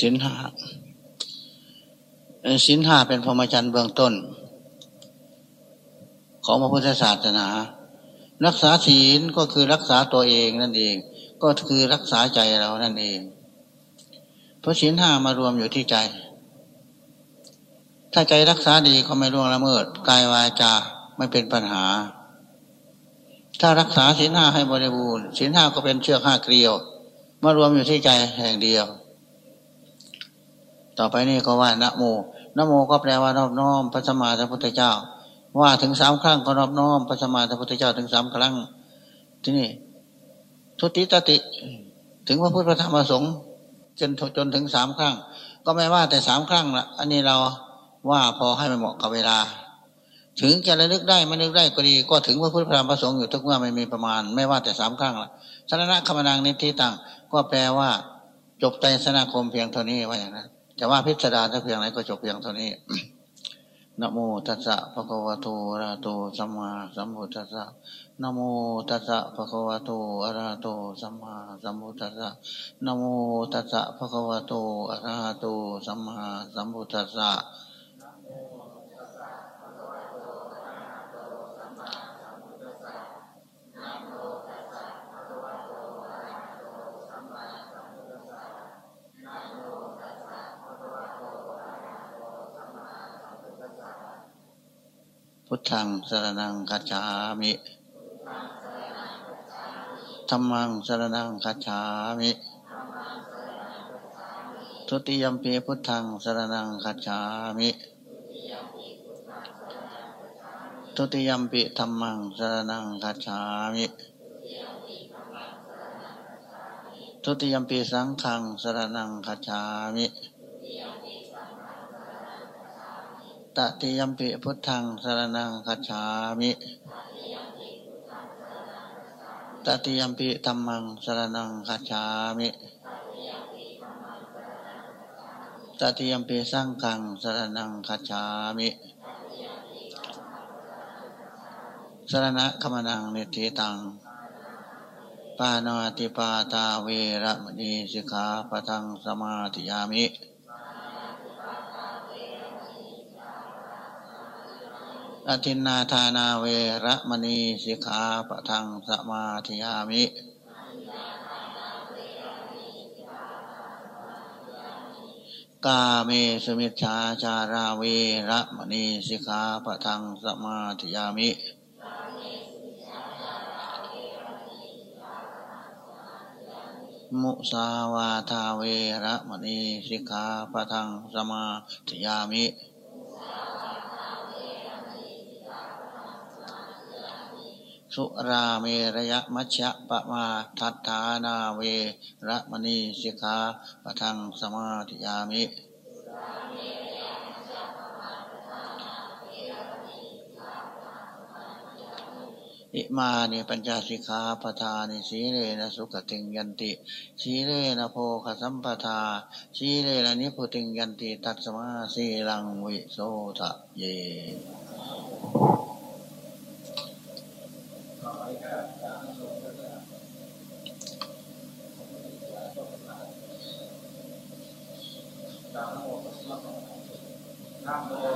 สินห้าสินห้าเป็นพรหมจรรย์เบื้องต้น ของพระพุทธศาสนา รักษาศีลก็คือรักษาตัวเองนั่นเอง ก็คือรักษาใจเรานั่นเอง เพราะศีลห้ามารวมอยู่ที่ใจ ถ้าใจรักษาดีก็ไม่ร่วงละเมิดกายวาจาไม่เป็นปัญหา ถ้ารักษาศีลห้าให้บริบูรณ์ศีลห้าก็เป็นเชือกห้าเกลียว มารวมอยู่ที่ใจแห่งเดียว ต่อไปนี่ก็ว่านะโมนะโมก็แปลว่านอบน้อมพระสมมาสัมพุทธเจ้า ว่าถึงสามครั้งก็นอบน้อมพระสมมาสัมพุทธเจ้าถึงสามครั้ง ที่นี่ ทุติตติ ถึงพระพุทธธรรมประสงค์จนจนถึงสามครั้ง ก็ไม่ว่าแต่สามครั้งละอันนี้เราว่าพอให้มันเหมาะกับเวลา ถึงจะระลึกได้ไม่นึกได้ก็ดี ก็ถึงพระพุทธพระธรรมพระสงฆ์อยู่ทุกเมื่อไม่มีประมาณ ไม่ว่าแต่สามครั้งละสนณะคมนางนิติตังก็แปลว่าจบใจสนาคมเพียงเท่านี้ว่าอย่างนั้นจะว่าพิสดารถ้าเพียงไหนก็จบเพียงเท่านี้นโมตัสสะภะคะวะโตอะระโตสัมมาสัมพุทธัสสะนโมตัสสะภะคะวะโตอะระโตสัมมาสัมพุทธัสสะนโมตัสสะภะคะวะโตอะระโตสัมมาสัมพุทธัสสะ พุทธังสรนังคัจามิธรรมังสรนังคัจามิทุติยมปีพุทธังสรนังคัจามิทุติยมปีธรรมังสรนังคัจามิทุติยมปีสังฆังสรนังคัจามิ ตติยมปิพุทธังสรนังคัจฉามิตติยมปิธรรมังสรนังคัจฉามิตติยมปิสังฆังสรนังคัจฉามิสรณะขมนังนิติตังปานาติปาตาเวระมณีสิกขาปทังสมาธิยามิ อทินนาธานาเวระมณีสิกขาปะทังสมาธิยามิกาเมสมิชาจาราเวระมณีสิกขาปะทังสมาธิยามิ มุสาวาทาเวระมณีสิกขาปะทังสมาธิยามิ สุราเมรยมัชฌะปะมาทัฏฐานาเวระมณีสิกขาปะทังสมาธิยามิอิมานิปัญจสิกขาปทานิสีเลนะสุขติงยันติสีเลนะโพคสัมปทาสีเลนะนิพุติงยันติ ตัสมาสีลังวิโสทะเย กรรมหา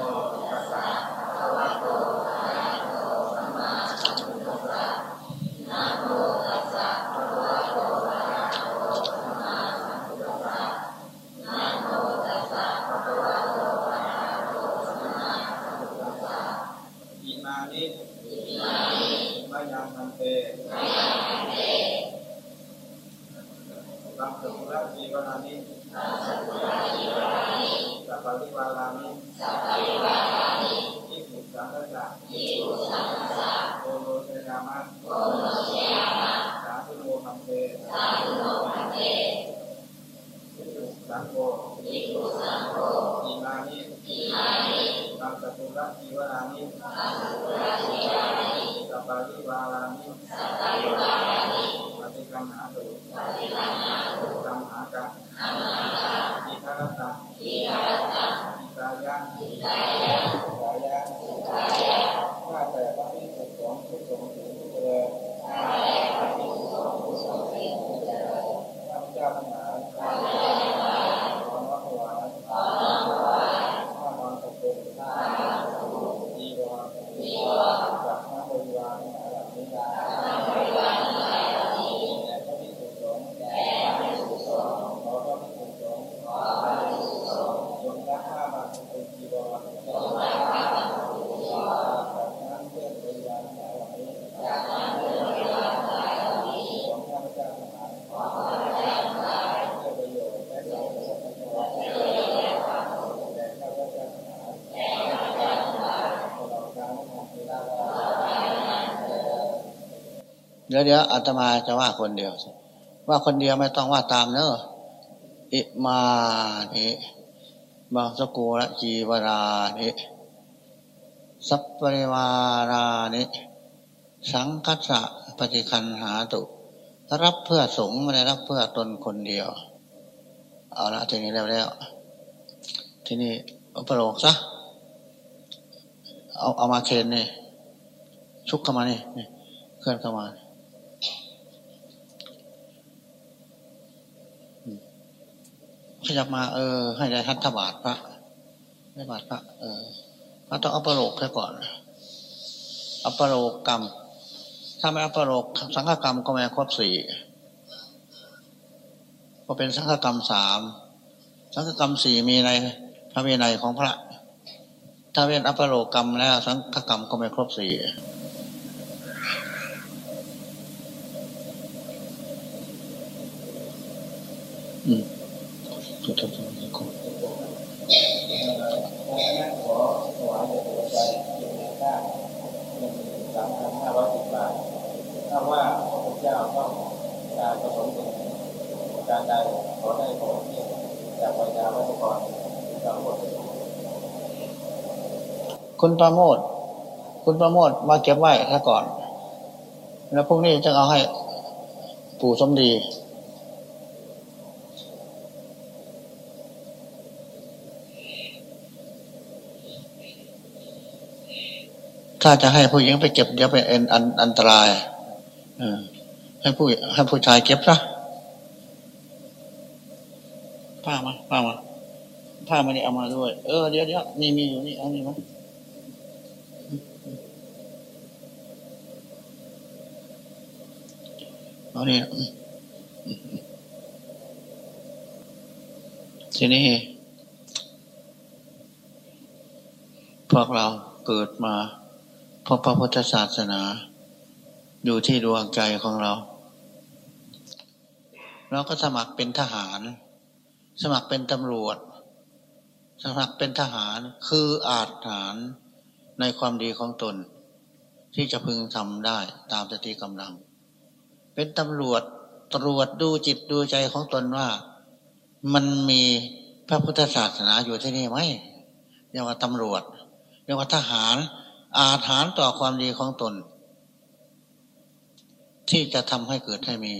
เดี๋ยวเดี๋ยวอาตมาจะว่าคนเดียว ว่าคนเดียวไม่ต้องว่าตามเนอะอิมานิบางสกุลจีวรานิสัพปริวารานิสังคัสสะปฏิคันหาตุ รับเพื่อสงฆ์ไม่ได้รับเพื่อตนคนเดียว เอาละทีนี้แล้วแล้ว ทีนี้อุปโลกซะเอาเอามาเคนนี่ชุกเข้ามานี่นี่เคลื่อนเข้ามา ขยับมา เออ ให้ได้ทัตบาทพระได้บาทพระ เออพระต้องอัปโลกแค่ก่อน อัปโลกกรรม ถ้าไม่อัปโลกสังฆกรรมก็ไม่ครบสี่ก็เป็นสังฆกรรมสามสังฆกรรมสี่มีในพระวินัยของพระ ถ้าเป็นอัปโลกกรรมแล้ว สังฆกรรมก็ไม่ครบสี่อืม พุทธธรรมโกถ้าว่าพระพุทธเจ้าต้องการประสงค์การใดขอได้ขอที่จากวิญญาณวัตกรทั้งหมดคุณประโมท คุณประโมทมาเก็บไว้ถ้าก่อน แล้วพรุ่งนี้จะเอาให้ปู่สมดี ถ้าจะให้ผู้หญิงไปเก็บเดี๋ยวเป็นอันอันตรายอให้ผู้ให้ผู้ชายเก็บซะผ้ามาผ้ามาผ้ามานี่เอามาด้วย เออเดี๋ยวเดี๋ยวมีมีอยู่นี่เอานี่มาเอานี่ทีนี้พวกเราเกิดมา เพราะพระพุทธศาสนา อยู่ที่ดวงใจของเรา เราก็สมัครเป็นทหาร สมัครเป็นตำรวจ สมัครเป็นทหารคืออาจฐานในความดีของตน ที่จะพึงทำได้ตามสติกำลัง เป็นตำรวจตรวจดูจิตดูใจของตนว่า มันมีพระพุทธศาสนาอยู่ที่นี่ไหมเรียกว่าตำรวจ เรียกว่าทหาร อาถานต่อความดีของตน ที่จะทำให้เกิดให้มี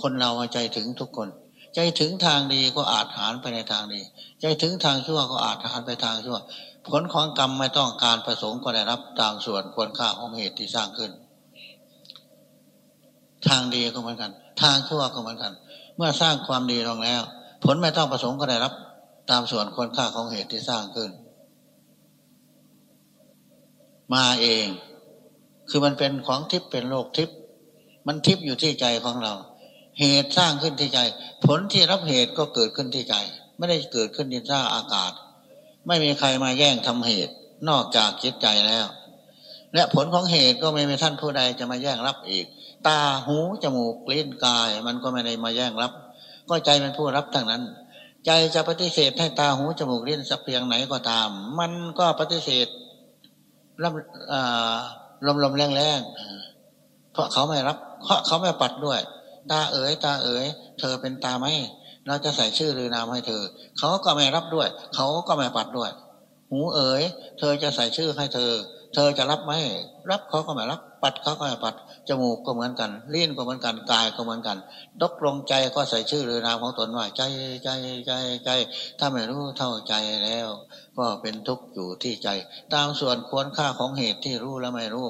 คนเราใจถึงทุกคน ใจถึงทางดีก็อาถานไปในทางดี ใจถึงทางชั่วก็อาถานไปทางชั่ว ผลของกรรมไม่ต้องการประสงค์ก็ได้รับตามส่วนควรค่าของเหตุที่สร้างขึ้น ทางดีก็เหมือนกัน ทางชั่วก็เหมือนกัน เมื่อสร้างความดีลงแล้ว ผลไม่ต้องประสงค์ก็ได้รับ ตามส่วนควรค่าของเหตุที่สร้างขึ้น มาเอง คือมันเป็นของทิพย์เป็นโลกทิพย์มันทิพย์อยู่ที่ใจของเรา เหตุสร้างขึ้นที่ใจ ผลที่รับเหตุก็เกิดขึ้นที่ใจ ไม่ได้เกิดขึ้นที่ท่าอากาศ ไม่มีใครมาแย่งทำเหตุ นอกจากจิตใจแล้ว และผลของเหตุก็ไม่มีท่านผู้ใดจะมาแย่งรับอีก ตาหูจมูกลิ้นกาย มันก็ไม่ได้มาแย่งรับ ก็ใจเป็นผู้รับทั้งนั้นใจจะปฏิเสธให้ตาหูจมูกลิ้นสักเพียงไหนก็ตาม มันก็ปฏิเสธ ลมลมลมแรงแรงเพราะเขาไม่รับ เพราะเขาไม่ปัดด้วย ตาเอ๋ยตาเอ๋ยเธอเป็นตาไหมเราจะใส่ชื่อหรือนามให้เธอ เขาก็ไม่รับด้วย เขาก็ไม่ปัดด้วย หูเอ๋ยเธอจะใส่ชื่อให้เธอ เธอจะรับไหมรับเขาก็ไม่รับ ปัดเขาก็ไม่ปัดจมูกก็เหมือนกันลิ้นก็เหมือนกันกายก็เหมือนกันตกลงใจก็ใส่ชื่อหรือนามของตนว่าใจใจใจใจ ถ้าไม่รู้เท่าใจแล้ว ก็เป็นทุกข์อยู่ที่ใจ ตามส่วนควรค่าของเหตุที่รู้และไม่รู้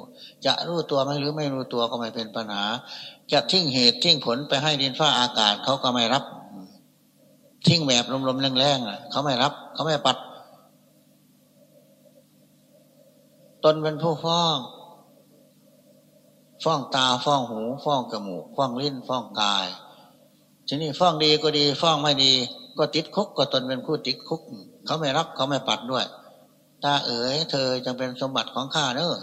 จะรู้ตัวไม่หรือไม่รู้ตัวก็ไม่เป็นปัญหา จะทิ้งเหตุทิ้งผลไปให้ดินฟ้าอากาศเขาก็ไม่รับ ทิ้งแบบลมๆแรงๆเขาไม่รับเขาไม่ปัด ตนเป็นผู้ฟ้องฟ้องตาฟ้องหูฟ้องจมูกฟ้องลิ้นฟ้องกาย ทีนี้ฟ้องดีก็ดีฟ้องไม่ดี ก็ติดคุกก็ตนเป็นผู้ติดคุก เขาไม่รับเขาไม่ปัดด้วยตาเอ๋ยเธอจึงเป็นสมบัติของข้าเนอะ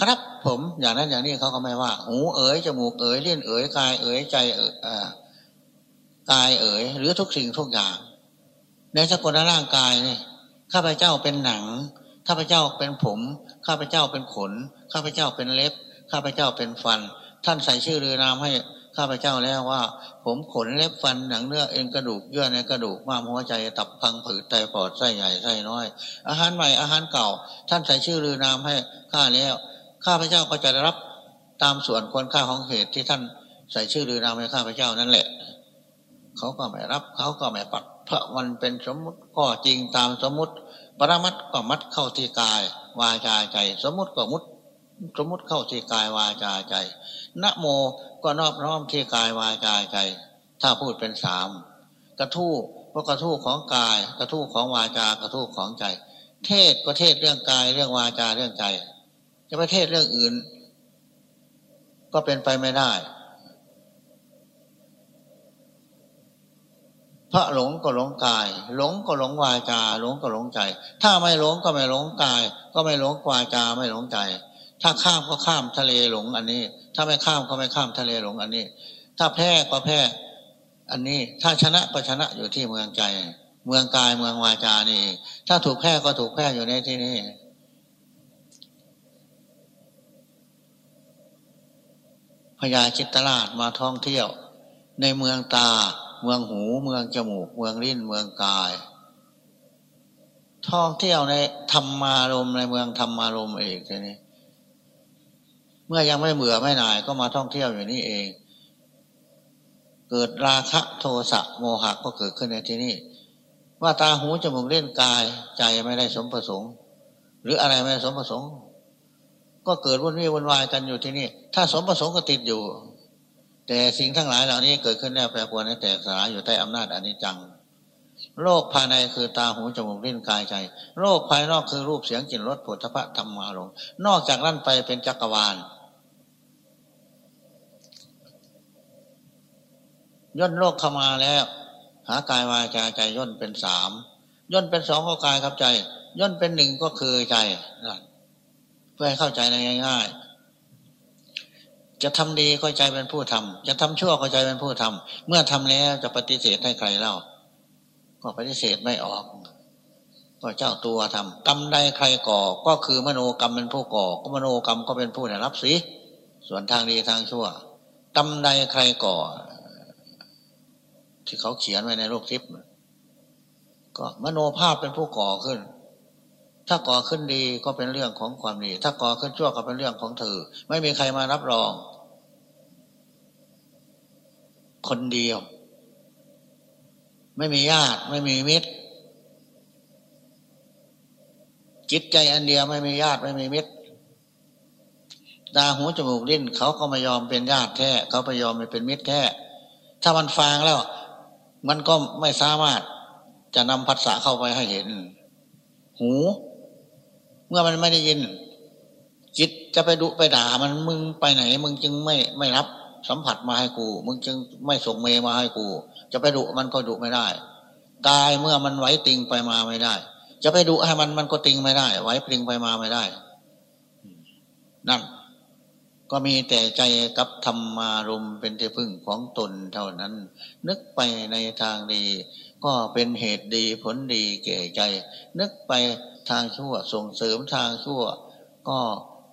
ครับผมอย่างนั้นอย่างนี้เขาก็ไม่ว่า หูเอ๋ยจมูกเอ๋ยเลี้ยนเอ๋ยกายเอ๋ยใจเอ๋ยกายเอ๋ยหรือทุกสิ่งทุกอย่าง ในสกุลร่างกายนี่ข้าพเจ้าเป็นหนัง ข้าพเจ้าเป็นผม ข้าพเจ้าเป็นขน ข้าพเจ้าเป็นเล็บ ข้าพเจ้าเป็นฟัน ท่านใส่ชื่อเรือนามให้ ข้าพเจ้าแล้วว่า ผมขนเล็บฟันหนังเนื้อเอ็นกระดูกเยื่อในกระดูกม้ามหัวใจตับพังผืดไตปอดไส้ใหญ่ไส้น้อย อาหารใหม่อาหารเก่า ท่านใส่ชื่อเรือนามให้ข้าแล้ว ข้าพเจ้าก็จะได้รับตามส่วนควรค่าของเหตุที่ท่านใส่ชื่อเรือนามให้ข้าพเจ้านั่นแหละ เขาก็ไม่รับเขาก็ไม่ปัดเพราะมันเป็นสมมติก็จริงตามสมมติ ปรมัตก็มัดเข้าที่กายวาจาใจ สมมติก็มุด สมมติเข้าที่กายวาจาใจนะโมก็นอบน้อมที่กายวาจาใจ ถ้าพูดเป็นสามกระทู้ก็กระทู้ของกาย กระทู้ของวาจากระทู้ของใจ เทศก็เทศเรื่องกายเรื่องวาจาเรื่องใจ จะไปเทศเรื่องอื่น ก็เป็นไปไม่ได้พระหลงก็หลงกาย หลงก็หลงวาจา หลงก็หลงใจ ถ้าไม่หลงก็ไม่หลงกาย ก็ไม่หลงวาจาไม่หลงใจ ถ้าข้ามก็ข้ามทะเลหลงอันนี้ ถ้าไม่ข้ามก็ไม่ข้ามทะเลหลงอันนี้ ถ้าแพ้ก็แพ้อันนี้ ถ้าชนะก็ชนะอยู่ที่เมืองใจ เมืองกายเมืองวาจานี่ ถ้าถูกแพ้ก็ถูกแพ้อยู่ในที่นี้พญาจิตตลาดมาท่องเที่ยว ในเมืองตา เมืองหู เมืองจมูก เมืองลิ้นเมืองกาย ท่องเที่ยวในธรรมารมในเมืองธรรมารมเองทีนี้ เมื่อยังไม่เบื่อไม่นายก็มาท่องเที่ยวอยู่นี่เอง เกิดราคะโทสะโมหะก็เกิดขึ้นในที่นี้ว่าตาหูจมูกเล่นกายใจไม่ได้สมประสงค์ หรืออะไรไม่สมประสงค์ ก็เกิดวุ่นวี่วุ่นวายกันอยู่ที่นี่ ถ้าสมประสงค์ก็ติดอยู่ แต่สิ่งทั้งหลายเหล่านี้เกิดขึ้นแล้วแปรปรวนแตกสลายอยู่ใต้อำนาจอนิจจังโลกภายในคือตาหูจมูกลิ้นกายใจ โลกภายนอกคือรูปเสียงกลิ่นรสผลิตภัณฑ์ธรรมารมนอกจากนั้นไปเป็นจักรวาล ย่นโลกเข้ามาแล้ว หากายวาจาใจย่นเป็นสามย่นเป็นสองก็กายครับใจ ย่นเป็นหนึ่งก็คือใจนั่นเพื่อให้เข้าใจในง่าย ๆ จะทำดีก็ใจเป็นผู้ทำจะทำชั่วก็ใจเป็นผู้ทำเมื่อทำแล้วจะปฏิเสธให้ใครเล่า ก็ปฏิเสธไม่ออกก็เจ้าตัวทำกรรมใดใครก่อก็คือมโนกรรมเป็นผู้ก่อ ก็มโนกรรมก็เป็นผู้ได้รับสิส่วนทางดีทางชั่วกรรมใดใครก่อ ที่เขาเขียนไว้ในโลกทิพย์ก็มโนภาพเป็นผู้ก่อขึ้น ถ้าก่อขึ้นดีก็เป็นเรื่องของความดี ถ้าก่อขึ้นชั่วก็เป็นเรื่องของเธอ ไม่มีใครมารับรอง คนเดียว ไม่มีญาติ ไม่มีมิตร จิตใจอันเดียวไม่มีญาติไม่มีมิตรตาหูจมูกลิ้นเขาก็ไม่ยอมเป็นญาติแท้เขาไปยอมไม่เป็นมิตรแท้ถ้ามันฟังแล้ว มันก็ไม่สามารถจะนำภาษาเข้าไปให้เห็น หู เมื่อมันไม่ได้ยิน จิตจะไปดุไปด่ามันมึงไปไหน มึงจึงไม่ไม่รับสัมผัสมาให้กู มึงจึงไม่ส่งเมมาให้กู จะไปดุมันก็ดุไม่ได้กายเมื่อมันไหวติงไปมาไม่ได้ จะไปดุให้มันมันก็ติงไม่ได้ ไหวปริงไปมาไม่ได้ นั่น ก็มีแต่ใจกับธรรมารมเป็นที่พึ่งของตนเท่านั้น นึกไปในทางดี ก็เป็นเหตุดีผลดีแก่ใจ นึกไปทางชั่วส่งเสริมทางชั่ว ก็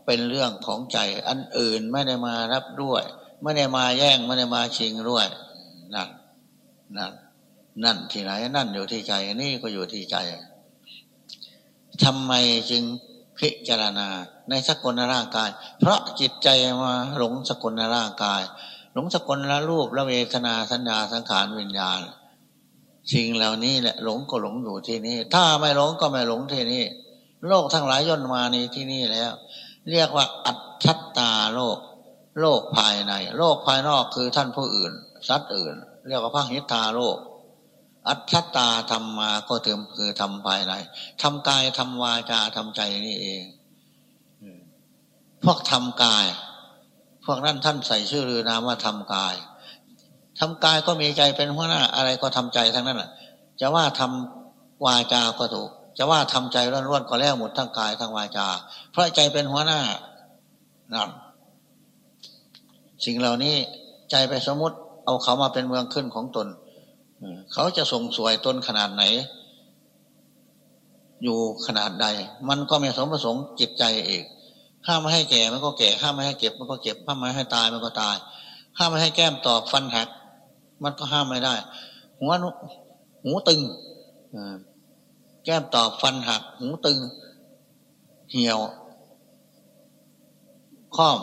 เป็นเรื่องของใจอันอื่นไม่ได้มารับด้วย ไม่ได้มาแย่งไม่ได้มาชิงด้วยนั่นนั่นนั่นที่ไหนนั่นอยู่ที่ใจนี่ก็อยู่ที่ใจทำไมจึงพิจารณา ในสกุลร่างกาย เพราะจิตใจมาหลงสกุลร่างกาย หลงสกุลละรูปละเวทนาสัญญาสังขารวิญญาณ สิ่งเหล่านี้แหละหลงก็หลงอยู่ที่นี่ ถ้าไม่หลงก็ไม่หลงที่นี่ โลกทั้งหลายย่นมาในที่นี่แล้ว เรียกว่าอัตชัตตาโลก โลกภายใน โลกภายนอกคือท่านผู้อื่น สัตว์อื่น เรียกว่าพระหิทธาโลกอัตถตาธรรมมาก็เติมคือทำภายในทำกายทำวาจาทำใจนี่เอง พวกทำกาย พวกนั้นท่านใส่ชื่อหรือนามว่าทำกายทำกายก็มีใจเป็นหัวหน้าอะไรก็ทำใจทั้งนั้นแหละจะว่าทำวาจาก็ถูก จะว่าทำใจร้อนๆก็แล้วหมดทั้งกายทั้งวาจา เพราะใจเป็นหัวหน้านั่นสิ่งเหล่านี้ใจไปสมมติเอาเขามาเป็นเมืองขึ้นของตน เขาจะส่งสวยตนขนาดไหน อยู่ขนาดใด มันก็ไม่สมประสงค์จิตใจเอก ห้ามไม่ให้แก่มันก็แก่ ห้ามไม่ให้เก็บมันก็เก็บ ห้ามไม่ให้ตายมันก็ตาย ห้ามไม่ให้แก้มตอบฟันหัก มันก็ห้ามไม่ได้ หัวหูตึงแก้มตอบฟันหัก หูตึง เหี่ยวข้อม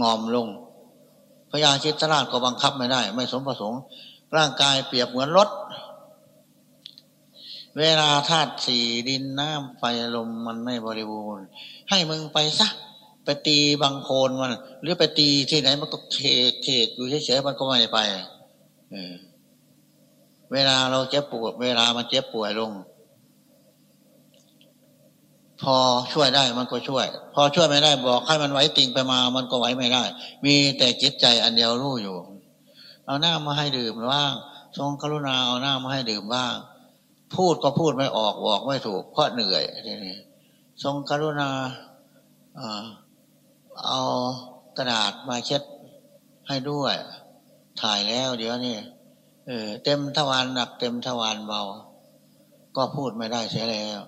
งอมลงพญาชิตราชก็บังคับไม่ได้ ไม่สมประสงค์ ร่างกายเปรียบเหมือนรถ เวลาธาตุสี่ดินน้ำไฟลมมันไม่บริบูรณ์ ให้มึงไปซะไปตีบางโคนมัน หรือไปตีที่ไหนมันก็เคเคอยู่เฉยๆมันก็ไม่ไปเวลาเราเจ็บปวด เวลามันเจ็บป่วยลง พอช่วยได้มันก็ช่วย พอช่วยไม่ได้บอกให้มันไหวติงไปมา มันก็ไหวไม่ได้ มีแต่จิตใจอันเดียวรู้อยู่ เอาหน้ามาให้ดื่มว่างทรงกรุณาเอาหน้ามาให้ดื่มบ้าง พูดก็พูดไม่ออกบอกไม่ถูก เพราะเหนื่อยทีนี้ทรงกรุณาเอากระดาษมาเช็ดให้ด้วย ถ่ายแล้ว เดี๋ยวนี้เออเต็มทวารหนัก เต็มทวารเบา ก็พูดไม่ได้เสียแล้ว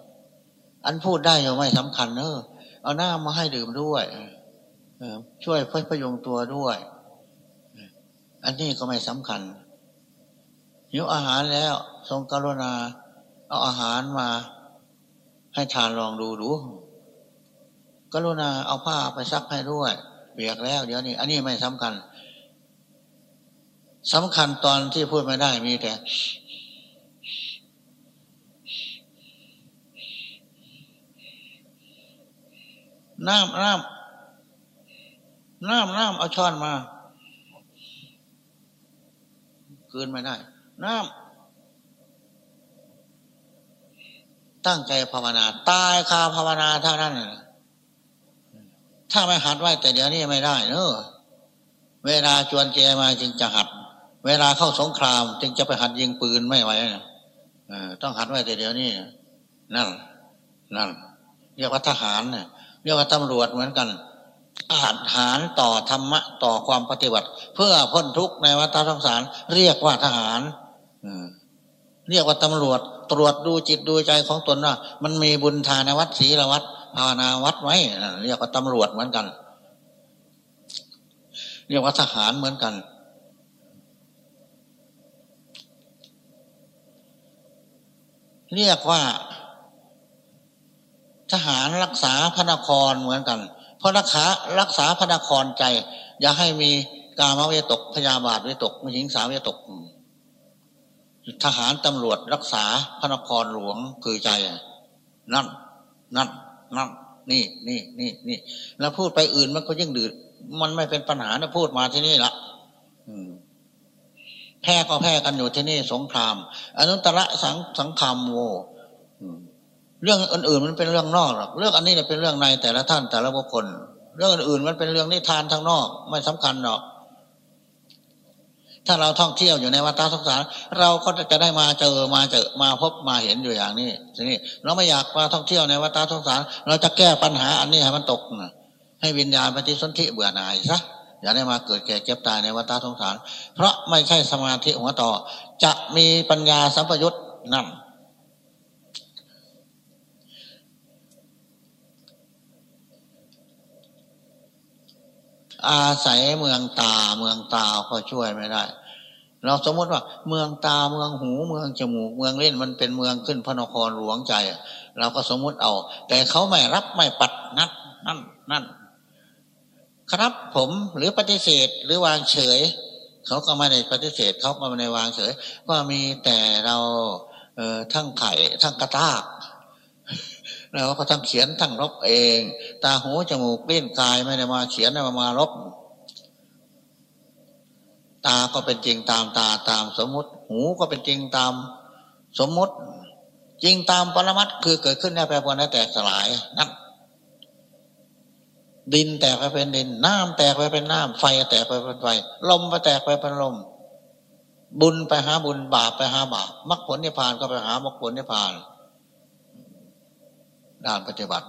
อันพูดได้ยังไม่สำคัญเนอเอาหน้ามาให้ดื่มด้วยช่วยพ่อพยุงตัวด้วย อันนี้ก็ไม่สำคัญหิวอาหารแล้ว ทรงกรุณา เอาอาหารมา ให้ทานลองดูดูกรุณาเอาผ้าไปซักให้ด้วยเปียกแล้วเดี๋ยวนี้ อันนี้ไม่สำคัญสำคัญตอนที่พูดไม่ได้มีแต่น้ำน้ำน้ำน้ำเอาช้อนมา คืนไม่ได้ น้ำ ตั้งใจภาวนา ตายคาภาวนาเท่านั้นถ้าไม่หัดไว้แต่เดี๋ยวนี้ไม่ได้เนอะเวลาจวนแกมาจึงจะหัด เวลาเข้าสงคราม จึงจะไปหัดยิงปืนไม่ไหวต้องหัดไว้แต่เดี๋ยวนี้นั่นนั่นเรียกว่าทหารเนี่ยเรียกว่าตำรวจเหมือนกันอาหารต่อธรรมะ ต่อความปฏิบัติ เพื่อพ้นทุกข์ในวัฏสงสาร เรียกว่าทหารเรียกว่าตำรวจ ตรวจดูจิตดูใจของตนว่ามันมีบุญทานวัดศีลวัดภาวนาวัดไว้เรียกว่าตำรวจเหมือนกัน เรียกว่าทหารเหมือนกัน เรียกว่าทหารรักษาพระนครเหมือนกัน เพราะรักษารักษาพระนครใจ อย่าให้มีกามเวตกพยาบาทเวตกมหิงสาเวตก ทหารตำรวจรักษาพระนครหลวงคือใจนั่นนั่นนั่นนี่นี่นี่นี่แล้วพูดไปอื่นมันก็ยิ่งดืดมันไม่เป็นปัญหานะพูดมาที่นี่ละแพ้ก็แพ้กันอยู่ที่นี่สงครามอนุตตรสังสังคามโวเรื่องอื่นๆมันเป็นเรื่องนอกหรอกเรื่องอันนี้เนี่ยเป็นเรื่องในแต่ละท่านแต่ละบุคคล เรื่องอื่นๆมันเป็นเรื่องนิทานทางนอก ไม่สำคัญหรอก ถ้าเราท่องเที่ยวอยู่ในวัฏสงสาร เราก็จะได้มาเจอมาเจอมาพบมาเห็นอยู่อย่างนี้ทีนี้เราไม่อยากมาท่องเที่ยวในวัฏสงสาร เราจะแก้ปัญหาอันนี้ให้มันตกให้วิญญาณปฏิสนธิเบื่อหน่ายซะอย่าได้มาเกิดแก่เก็บตายในวัฏสงสาร เพราะไม่ใช่สมาธิหัวต่อ จะมีปัญญาสัมปยุตนั่น อาศัยเมืองตาเมืองตาก็ช่วยไม่ได้ เราสมมติว่าเมืองตาเมืองหูเมืองจมูกเมืองเล่นมันเป็นเมืองขึ้นพระนครหลวงใจ เราก็สมมติเอา แต่เขาไม่รับไม่ปัดนัดนั่นนั่นครับผมหรือปฏิเสธหรือวางเฉย เขาก็ไม่ได้ปฏิเสธเขาก็ไม่ได้วางเฉย ก็มีแต่เราเออทั้งไข่ทั้งกระตาก เราก็ทั้งเขียนทั้งลบเอง ตาหูจมูกเล่นกายไม่ได้มาเขียนไม่ได้มาลบ ตาก็เป็นจริงตามตาตามสมมติ หูก็เป็นจริงตามสมมติ จริงตามปรมัตคือเกิดขึ้นในแปรปรวนและแตกสลายนั่นดินแตกไปเป็นดิน น้ำแตกไปเป็นน้ำไฟแตกไปเป็นไฟ ลมไปแตกไปเป็นลม บุญไปหาบุญบาปไปหาบาปมรรคผลนิพพานก็ไปหามรรคผลนิพพาน ด้านปฏิบัติ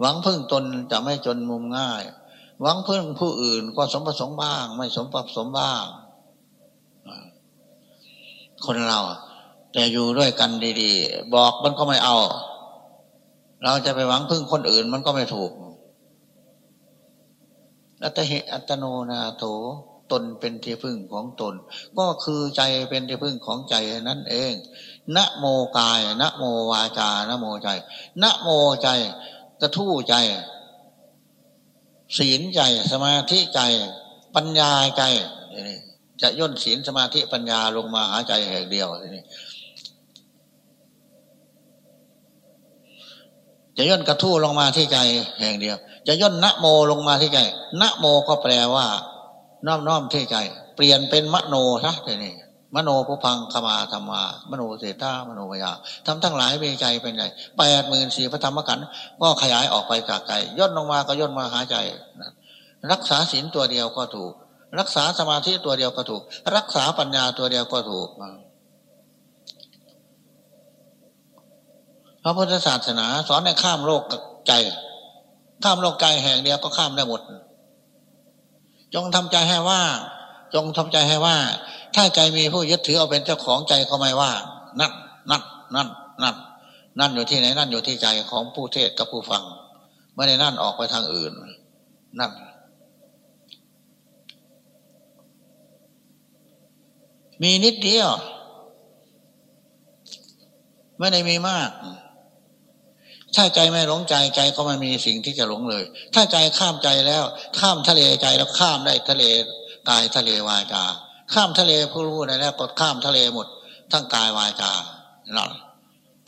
หวังพึ่งตนจะไม่จนมุมง่าย หวังพึ่งผู้อื่นก็สมประสงค์บ้าง ไม่สมประสงค์บ้าง คนเราแต่อยู่ด้วยกันดีๆ บอกมันก็ไม่เอา เราจะไปหวังพึ่งคนอื่นมันก็ไม่ถูก อัตเหิอัตโนนาโถ ตนเป็นที่พึ่งของตน ก็คือใจเป็นที่พึ่งของใจนั่นเอง นะโมกาย นะโมวาจา นะโมใจ นะโมใจกระทู้ใจ ศีลใจ สมาธิใจ ปัญญาใจ จะย่นศีลสมาธิปัญญาลงมาหาใจแห่งเดียวนี่จะย่นกระทู้ลงมาที่ใจแห่งเดียว จะย่นนะโมลงมาที่ใจนะโมก็แปลว่า น้อมน้อมที่ใจ เปลี่ยนเป็นมโนซะทีนี้มโนผู้พังขมาธรรมามโนเสตามโนวยาทำทั้งหลายมีใจเป็นใหญ่แปดหมื่นสี่พระธรรมขันธ์ก็ขยายออกไปจากใจย่นลงมาก็ย่นมาหาใจรักษาศีลตัวเดียวก็ถูก รักษาสมาธิตัวเดียวก็ถูก รักษาปัญญาตัวเดียวก็ถูกพระพุทธศาสนา สอนให้ข้ามโลกใจ ข้ามโลกใจแห่งเดียวก็ข้ามได้หมด จงทำใจให้ว่า จงทำใจให้ว่า ถ้าใจมีผู้ยึดถือเอาเป็นเจ้าของใจก็ไม่ว่า นั่นนั่นนั่นนั่นนั่นอยู่ที่ไหนนั่นอยู่ที่ใจของผู้เทศกับผู้ฟังไม่ได้นั่นออกไปทางอื่น นั่นมีนิดเดียว ไม่ได้มีมาก ถ้าใจไม่หลงใจใจก็ไม่มีสิ่งที่จะหลงเลย ถ้าใจข้ามใจแล้ว ข้ามทะเลใจแล้วข้ามได้ทะเลกายทะเลวาจา ข้ามทะเลผู้รู้ได้แล้วก็ข้ามทะเลหมด ทั้งกายวาจานั่น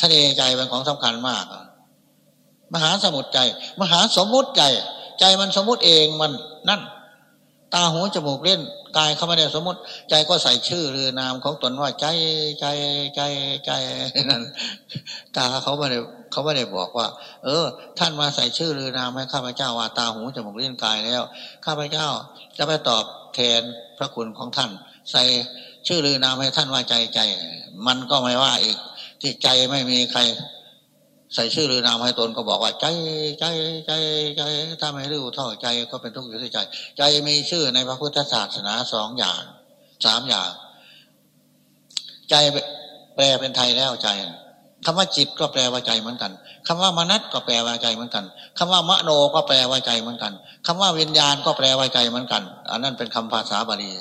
ทะเลใจเป็นของสำคัญมาก มหาสมุทรใจ มหาสมมุติใจ ใจมันสมมุติเองมันนั่น ตาหูจมูกเล่นกายเขาไม่ได้สมมติ ใจก็ใส่ชื่อหรือนามของตนว่าใจใจใจใจนั่นตาเขาไม่ได้เขาไม่ได้บอกว่า เออ ท่านมาใส่ชื่อหรือนามให้ข้าพเจ้าว่าตาหูจมูกเล่นกายแล้ว ข้าพเจ้าจะไปตอบแทนพระคุณของท่าน ใส่ชื่อหรือนามให้ท่านว่าใจใจ มันก็ไม่ว่าอีกที่ใจไม่มีใคร ใส่ชื่อหรือนามให้ตนก็บอกว่า ใจใจใจใจถ้าไม่รู้เท่าใจก็เป็นทุกข์อยู่ที่ใจ ใจมีชื่อในพระพุทธศาสนาสองอย่างสามอย่าง ใจแปลเป็นไทยแล้วใจคำว่าจิตก็แปลว่าใจเหมือนกันคำว่ามนัตก็แปลว่าใจเหมือนกันคำว่ามโนก็แปลว่าใจเหมือนกันคำว่าวิญญาณก็แปลว่าใจเหมือนกัน อันนั้นเป็นคำภาษาบาลี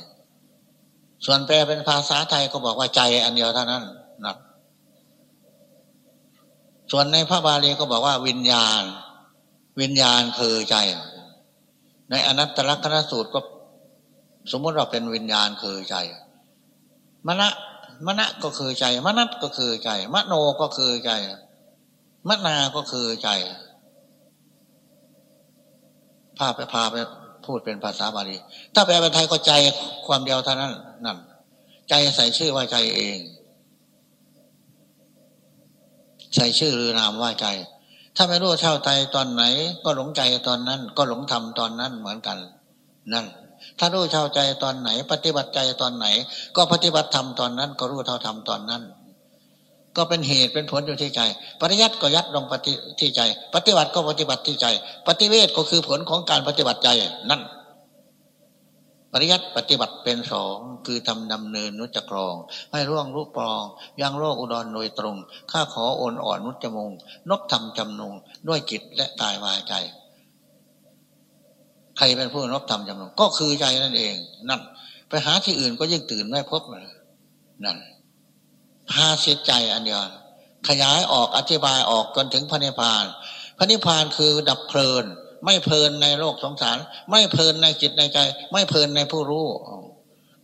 ส่วนแปลเป็นภาษาไทยก็บอกว่าใจอันเดียวเท่านั้นนะ ส่วนในพระบาลีก็บอกว่าวิญญาณ วิญญาณคือใจ ในอนัตตลกนสูตรก็สมมติเราเป็นวิญญาณคือใจมณะมณะก็คือใจ มนัตก็คือใจ มโนก็คือใจมนาก็คือใจพาไปพาไปพูดเป็นภาษาบาลี ถ้าแปลเป็นไทยก็ใจความเดียวเท่านั้นนั่น ใจใส่ชื่อว่าใจเอง ใส่ชื่อหรือนามว่าใจ ถ้าไม่รู้เท่าใจตอนไหน ก็หลงใจตอนนั้น ก็หลงทำตอนนั้นเหมือนกัน นั่น ถ้ารู้เท่าใจตอนไหน ปฏิบัติใจตอนไหน ก็ปฏิบัติธรรมตอนนั้น ก็รู้เท่าธรรมตอนนั้น ก็เป็นเหตุเป็นผลอยู่ที่ใจ ปริยัติก็ยัดลงปฏิที่ใจ ปฏิบัติก็ปฏิบัติที่ใจ ปฏิเวทก็คือผลของการปฏิบัติใจนั่น ริยัติปฏิบัติเป็นสองคือทำดำเนินนุจกรอง ให้ร่วงรูปปรองยังโลกอุดรโดยตรง ข้าขอโอนอ่อนนุจมง นบทำจำนง ด้วยจิตและกายวายใจ ใครเป็นผู้นบทำจำนง ก็คือใจนั่นเอง นั่น ไปหาที่อื่นก็ยิ่งตื่นไม่พบนั่นพาเสียใจอันเดียวขยายออกอธิบายออกจนถึงพระนิพพาน พระนิพพานคือดับเพลิน ไม่เพลินในโลกสงสาร ไม่เพลินในจิตในใจ ไม่เพลินในผู้รู้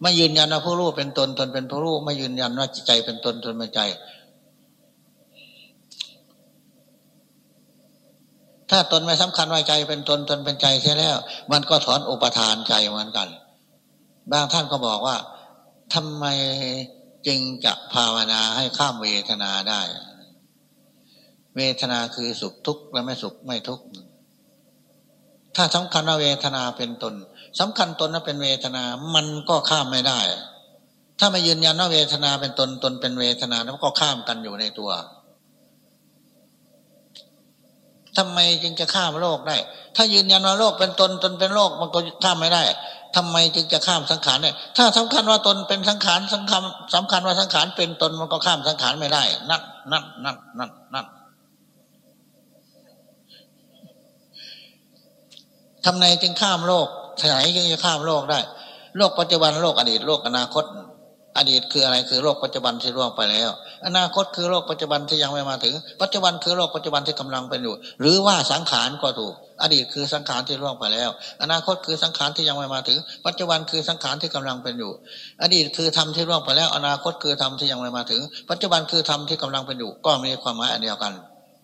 ไม่ยืนยันว่าผู้รู้เป็นตนตนเป็นผู้รู้ไม่ยืนยันว่าใจเป็นตนตนเป็นใจ ถ้าตนไม่สำคัญว่าใจเป็นตนตนเป็นใจเสียแล้ว มันก็ถอนอุปทานใจเหมือนกัน บางท่านก็บอกว่าทำไมจึงจะภาวนาให้ข้ามเวทนาได้ เวทนาคือสุขทุกข์และไม่สุขไม่ทุกข์ ถ้าสำคัญว่าเวทนาเป็นตนสำคัญตนว่าเป็นเวทนา มันก็ข้ามไม่ได้ ถ้าไม่ยืนยันว่าเวทนาเป็นตนตนเป็นเวทนาแล้วก็ข้ามกันอยู่ในตัวทำไมจึงจะข้ามโลกได้ ถ้ายืนยันว่าโลกเป็นตนตนเป็นโลกมันก็ข้ามไม่ได้ทำไมจึงจะข้ามสังขารได้ถ้าสำคัญว่าตนเป็นสังขารสำคัญสำคัญว่าสังขารเป็นตนมันก็ข้ามสังขารไม่ได้ นั่นนั่นนั่นนั่นนั่น ทำไมจึงข้ามโลกไหนจึงจะข้ามโลกได้ โลกปัจจุบันโลกอดีตโลกอนาคต อดีตคืออะไรคือโลกปัจจุบันที่ล่วงไปแล้ว อนาคตคือโลกปัจจุบันที่ยังไม่มาถึง ปัจจุบันคือโลกปัจจุบันที่กำลังเป็นอยู่ หรือว่าสังขารก็ถูก อดีตคือสังขารที่ล่วงไปแล้ว อนาคตคือสังขารที่ยังไม่มาถึง ปัจจุบันคือสังขารที่กำลังเป็นอยู่ อดีตคือธรรมที่ล่วงไปแล้ว อนาคตคือธรรมที่ยังไม่มาถึง ปัจจุบันคือธรรมที่กำลังเป็นอยู่ ก็มีความหมายอันเดียวกัน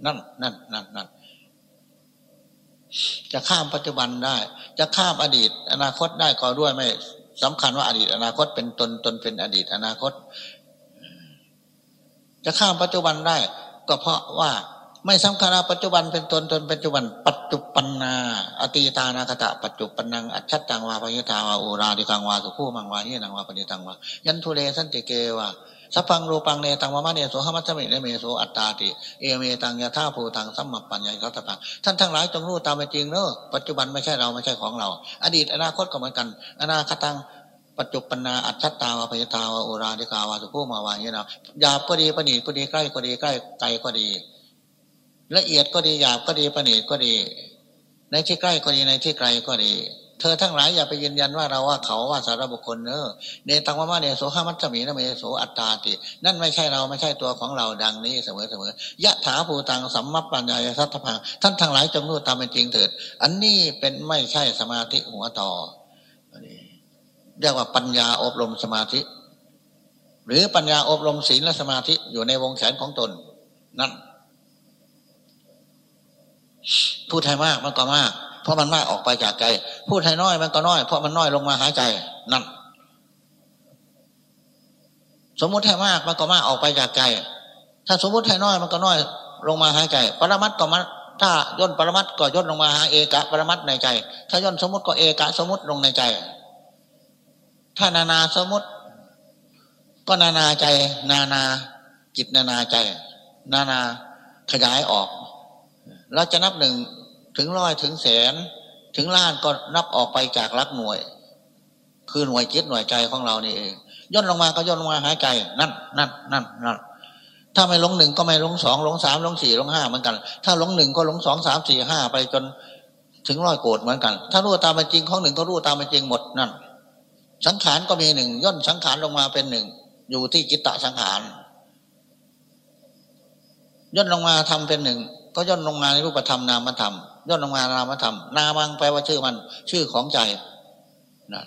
นั่นนั่นนั่นนั่น จะข้ามปัจจุบันได้ จะข้ามอดีต อนาคตได้ก็ด้วยไม่สำคัญว่าอดีต อนาคตเป็นตนตนเป็นอดีต อนาคต จะข้ามปัจจุบันได้ ก็เพราะว่าไม่สำคัญว่าปัจจุบันเป็นตนตนปัจจุบัน ปัจจุปันนาอตีตานาคตะปัจจุปันนังอัจฉตังวาปยุทาวาอุราดิกังวาสุขูมังวาเฮนังวาปณิตังวายันทุเรสันติเกวา สัพพังรูปังเนตังวามะเนโสหมัจมิเนเมโสอัตตาติเอเมตังยาท่าภูตังสัมมัปปัญญาเขาตปังท่านทั้งหลายจงรู้ตามเป็นจริงเนอะปัจจุบันไม่ใช่เราไม่ใช่ของเรา อดีตอนาคตก็เหมือนกัน อนาคตังปัจจุปนาอัจฉตาวาพยตาวาโอราดิกาวาสุภูมาวาเยนะหยาบก็ดีประณีตก็ดีใกล้ก็ดีใกล้ไกลก็ดี ละเอียดก็ดีหยาบก็ดีประณีตก็ดี ในที่ใกล้ก็ดีในที่ไกลก็ดี เธอทั้งหลายอย่าไปยืนยันว่าเราว่าเขาว่าสารบุคคลเนอเนตังวามาเนโสหามัจมีนเมโสอัตตาติ นั่นไม่ใช่เราไม่ใช่ตัวของเราดังนี้เสมอเสมอยะถาภูตังสัมมัปปัญญาสัทธพังท่านทั้งหลายจงรู้ตามเป็นจริงเถิด อันนี้เป็นไม่ใช่สมาธิหัวต่อเรียกว่าปัญญาอบรมสมาธิ หรือปัญญาอบรมศีลและสมาธิอยู่ในวงแขนของตน นั่นพูดไทยมากมันก็มาก เพราะมันมากออกไปจากใจ พูดให้น้อยมันก็น้อย เพราะมันน้อยลงมาหายใจนั่น สมมุติให้มากมันก็มากออกไปจากใจ ถ้าสมมุติให้น้อยมันก็น้อยลงมาหายใจ ปรมัตก็มัถ้าย่นปรมัตก็ย่นลงมาหาเอกะปรมัตในใจ ถ้าย่นสมมติก็เอกะสมมติลงในใจ ถ้านานาสมมติ ก็นานาใจ นานาจิตนานาใจ นานาขยายออก เราจะนับหนึ่ง ถึงร้อยถึงแสน ถึงล้านก็นับออกไปจากลักหน่วย คือหน่วยจิตหน่วยใจของเรานี่เองย่นลงมาก็ย่นลงมาหายใจนั่นนั่นนั่นนั่นถ้าไม่ลงหนึ่งก็ไม่ลงสองลงสามลงสี่ลงห้าเหมือนกัน ถ้าลงหนึ่งก็ลงสองสามสี่ห้าไปจนถึงร้อยโกดเหมือนกัน ถ้ารู้ตามเป็นจริงของหนึ่งก็รู้ตามเป็นจริงหมดนั่น สังขารก็มีหนึ่งย่นสังขารลงมาเป็นหนึ่งอยู่ที่กิตตะสังขารย่นลงมาทำเป็นหนึ่งก็ย่นลงมาในรูปธรรมนามธรรม ย่นลงมานามธรรม นามังแปลว่าชื่อมัน ชื่อของใจนะ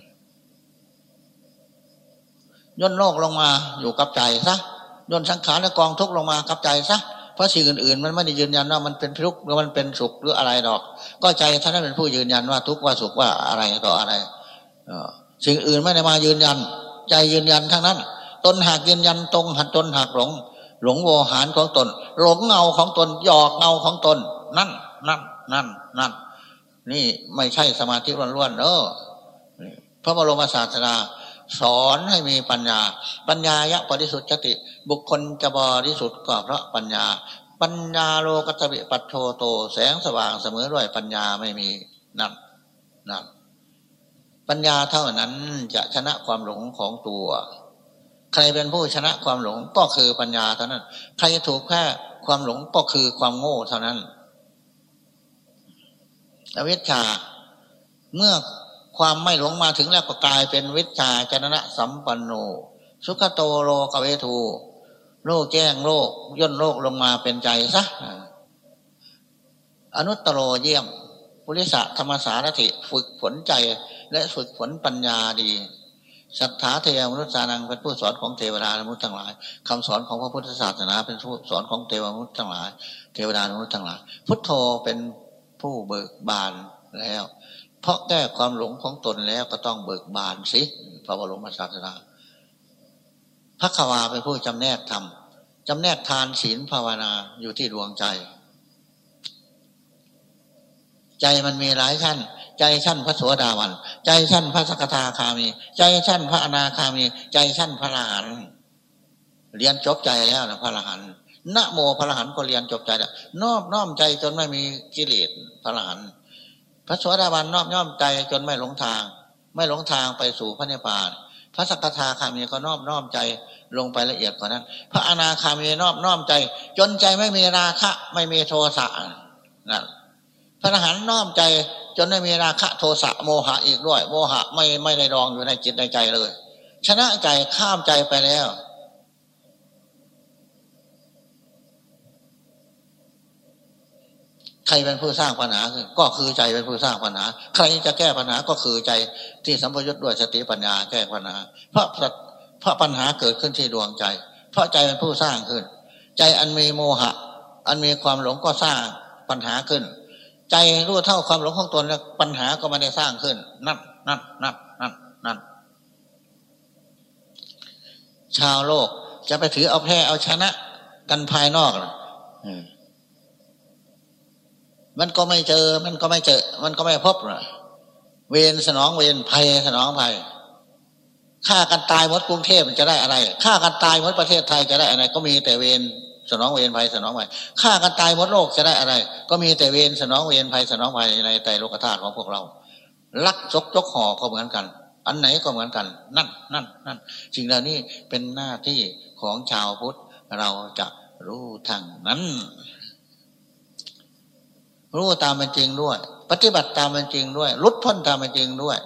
ย่นโลกลงมาอยู่กับใจซะย่นสังขารและกองทุกลงมากับใจซะเพราะสิ่งอื่นๆ มันไม่ได้ยืนยันว่ามันเป็นทุกข์หรือมันเป็นสุขหรืออะไรดอก ก็ใจท่านนั้นเป็นผู้ยืนยันว่าทุกข์ว่าสุขว่าอะไรต่ออะไรสิ่งอื่นไม่ได้มายืนยัน ใจยืนยันทั้งนั้น ตนหากยืนยันตรงหัดตนหากหลง หลงโวหารของตน หลงเงาของตนหยอกเงาของตน นั่นนั่น นั่นนั่นนี่ไม่ใช่สมาธิล้วนๆเออพระบรมศาสดาสอนให้มีปัญญา ปัญญายะปริสุทธิ์ติ บุคคลจะบริสุทธิ์ก็เพราะปัญญา ปัญญาโลกัตบิปัตโทโต แสงสว่างเสมอด้วยปัญญาไม่มีนั่นนั่นปัญญาเท่านั้นจะชนะความหลงของตัว ใครเป็นผู้ชนะความหลงก็คือปัญญาเท่านั้น ใครถูกแค่ความหลงก็คือความโง่เท่านั้น อวิชชา เมื่อความไม่หลงมาถึงแล้วก็กลายเป็นวิชาจนะสัมปันโน สุขโตโลกเวทูโลกแจ้งโลกย่นโลกลงมาเป็นใจซะอนุตตโรเยี่ยมปุริสะธรรมสารถิฝึกฝนใจและฝึกฝนปัญญาดีสัทธาเทวมนุษย์สานังเป็นผู้สอนของเทวดามนุษย์ทั้งหลายคำสอนของพระพุทธศาสนาเป็นผู้สอนของเทวมนุษย์ทั้งหลาย เทวดามนุษย์ทั้งหลาย พุทโธเป็น ผู้เบิกบานแล้ว เพราะแก้ความหลงของตนแล้วก็ต้องเบิกบานสิพระบรมศาสดาพระขวาเป็นผู้จำแนกธรรมจำแนกทานศีลภาวนาอยู่ที่ดวงใจ ใจมันมีหลายชั้น ใจชั้นพระสวสดาวัน ใจชั้นพระสกทาคามี ใจชั้นพระอนาคามี ใจชั้นพระลหันเรียนจบใจแล้วนะพระลหัน นะโมพระหันก็เรียนจบใจแล้วนอบน้อมใจจนไม่มีกิเลสพระหันพระสวัสดิบาลนอบน้อมใจจนไม่หลงทาง ไม่หลงทางไปสู่พระนิพพาน พระสักทาคามีก็นอมน้อมใจลงไปละเอียดกว่านั้น พระอนาคามีนอมน้อมใจ จนใจไม่มีราคะ ไม่มีโทสะนั่นพระอรหันต์น้อมใจจนไม่มีราคะโทสะโมหะอีกด้วย โมหะไม่ไม่ได้รองอยู่ในจิตในใจเลย ชนะใจข้ามใจไปแล้ว ใครเป็นผู้สร้างปัญหาก็คือใจเป็นผู้สร้างปัญหา ใครจะแก้ปัญหาก็คือใจที่สัมพยุตด้วยสติปัญญาแก้ปัญหาเพราะเพราะปัญหาเกิดขึ้นที่ดวงใจ เพราะใจเป็นผู้สร้างขึ้น ใจอันมีโมหะ อันมีความหลงก็สร้างปัญหาขึ้น ใจรู้เท่าความหลงของตนแล้วปัญหาก็ไม่ได้สร้างขึ้น นั่นนั่นนั่นนั่นนั่นชาวโลกจะไปถือเอาแพ้เอาชนะกันภายนอกนะ มันก็ไม่เจอ มันก็ไม่เจอ มันก็ไม่พบนะเวรสนองเวรภัยสนองภัยฆ่ากันตายหมดกรุงเทพมันจะได้อะไรฆ่ากันตายหมดประเทศไทยจะได้อะไร ก็มีแต่เวรสนองเวรภัยสนองภัยฆ่ากันตายหมดโลกจะได้อะไร ก็มีแต่เวรสนองเวรภัยสนองภัยในใจโลกธาตุของพวกเรา ลักจกจกห่อก็เหมือนกัน อันไหนก็เหมือนกัน นั่นนั่นนั่นสิ่งเหล่านี้เป็นหน้าที่ของชาวพุทธเราจะรู้ทางนั้น รู้ตามเป็นจริงด้วย ปฏิบัติตามเป็นจริงด้วยลุดพ้นตามเป็นจริงด้วย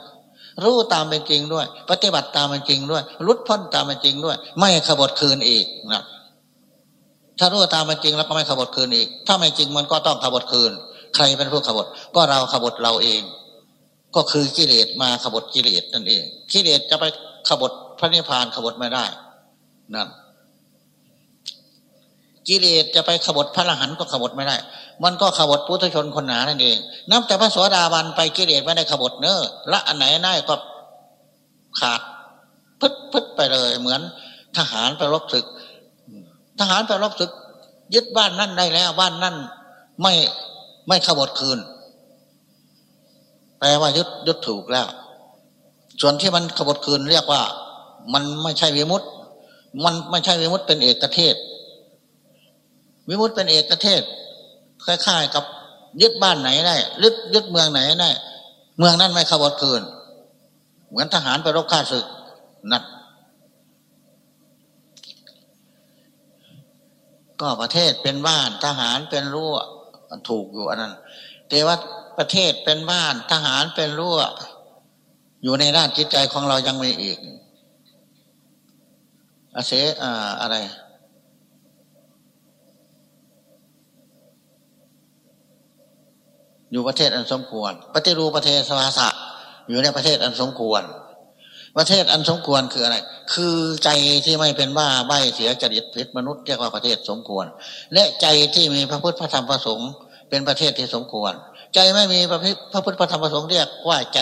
รู้ตามเป็นจริงด้วย ปฏิบัติตามเป็นจริงด้วยลุดพ้นตามเป็นจริงด้วย ไม่ขบฏคืนอีกนะถ้ารู้ตามเป็นจริงแล้วก็ไม่ขบฏคืนอีก ถ้าไม่จริงมันก็ต้องขบฏคืน ใครเป็นผู้ขบฏก็เราขบฏเราเอง ก็คือกิเลสมาขบฏกิเลสนั่นเองกิเลสจะไปขบฏพระนิพพานขบฏไม่ได้นั่น กิเลสจะไปขบฏพระอรหันต์ก็ขบฏไม่ได้ มันก็ขบฏพุทธชนคนหนานั่นเอง นับแต่พระสวสดาบันไปกิเลสไม่ได้ขบฏเนอละอันไหนได้ก็ขาดพึดพึดไปเลย เหมือนทหารไปรบศึก ทหารไปรบศึก ยึดบ้านนั่นได้แล้วบ้านนั่นไม่ไม่ขบฏคืน แปลว่ายึดยึดถูกแล้ว ส่วนที่มันขบฏคืนเรียกว่า มันไม่ใช่วิมุตมันไม่ใช่วิมุตเป็นเอกเทศ วิมุตเป็นเอกเทศคล้ายๆกับยึดบ้านไหนได้ยึดยึดเมืองไหนได้เมืองนั้นไม่ขบฏคืนเหมือนทหารไปรบฆ่าศึกนัดก็ประเทศเป็นบ้านทหารเป็นรั้วถูกอยู่อันนั้นแต่ว่าประเทศเป็นบ้านทหารเป็นรั้วอยู่ในด้านจิตใจของเรายังมีอีกอาเสอ่าอะไร อยู่ประเทศอันสมควร ปฏิรูปประเทศสมาสะอยู่ในประเทศอันสมควร ประเทศอันสมควรคืออะไร คือใจที่ไม่เป็นบ้าใบเสียจริตพิษมนุษย์เรียกว่าประเทศสมควร และใจที่มีพระพุทธพระธรรมพระสงฆ์เป็นประเทศที่สมควร ใจไม่มีพระพุทธพระธรรมพระสงฆ์เรียกว่าใจ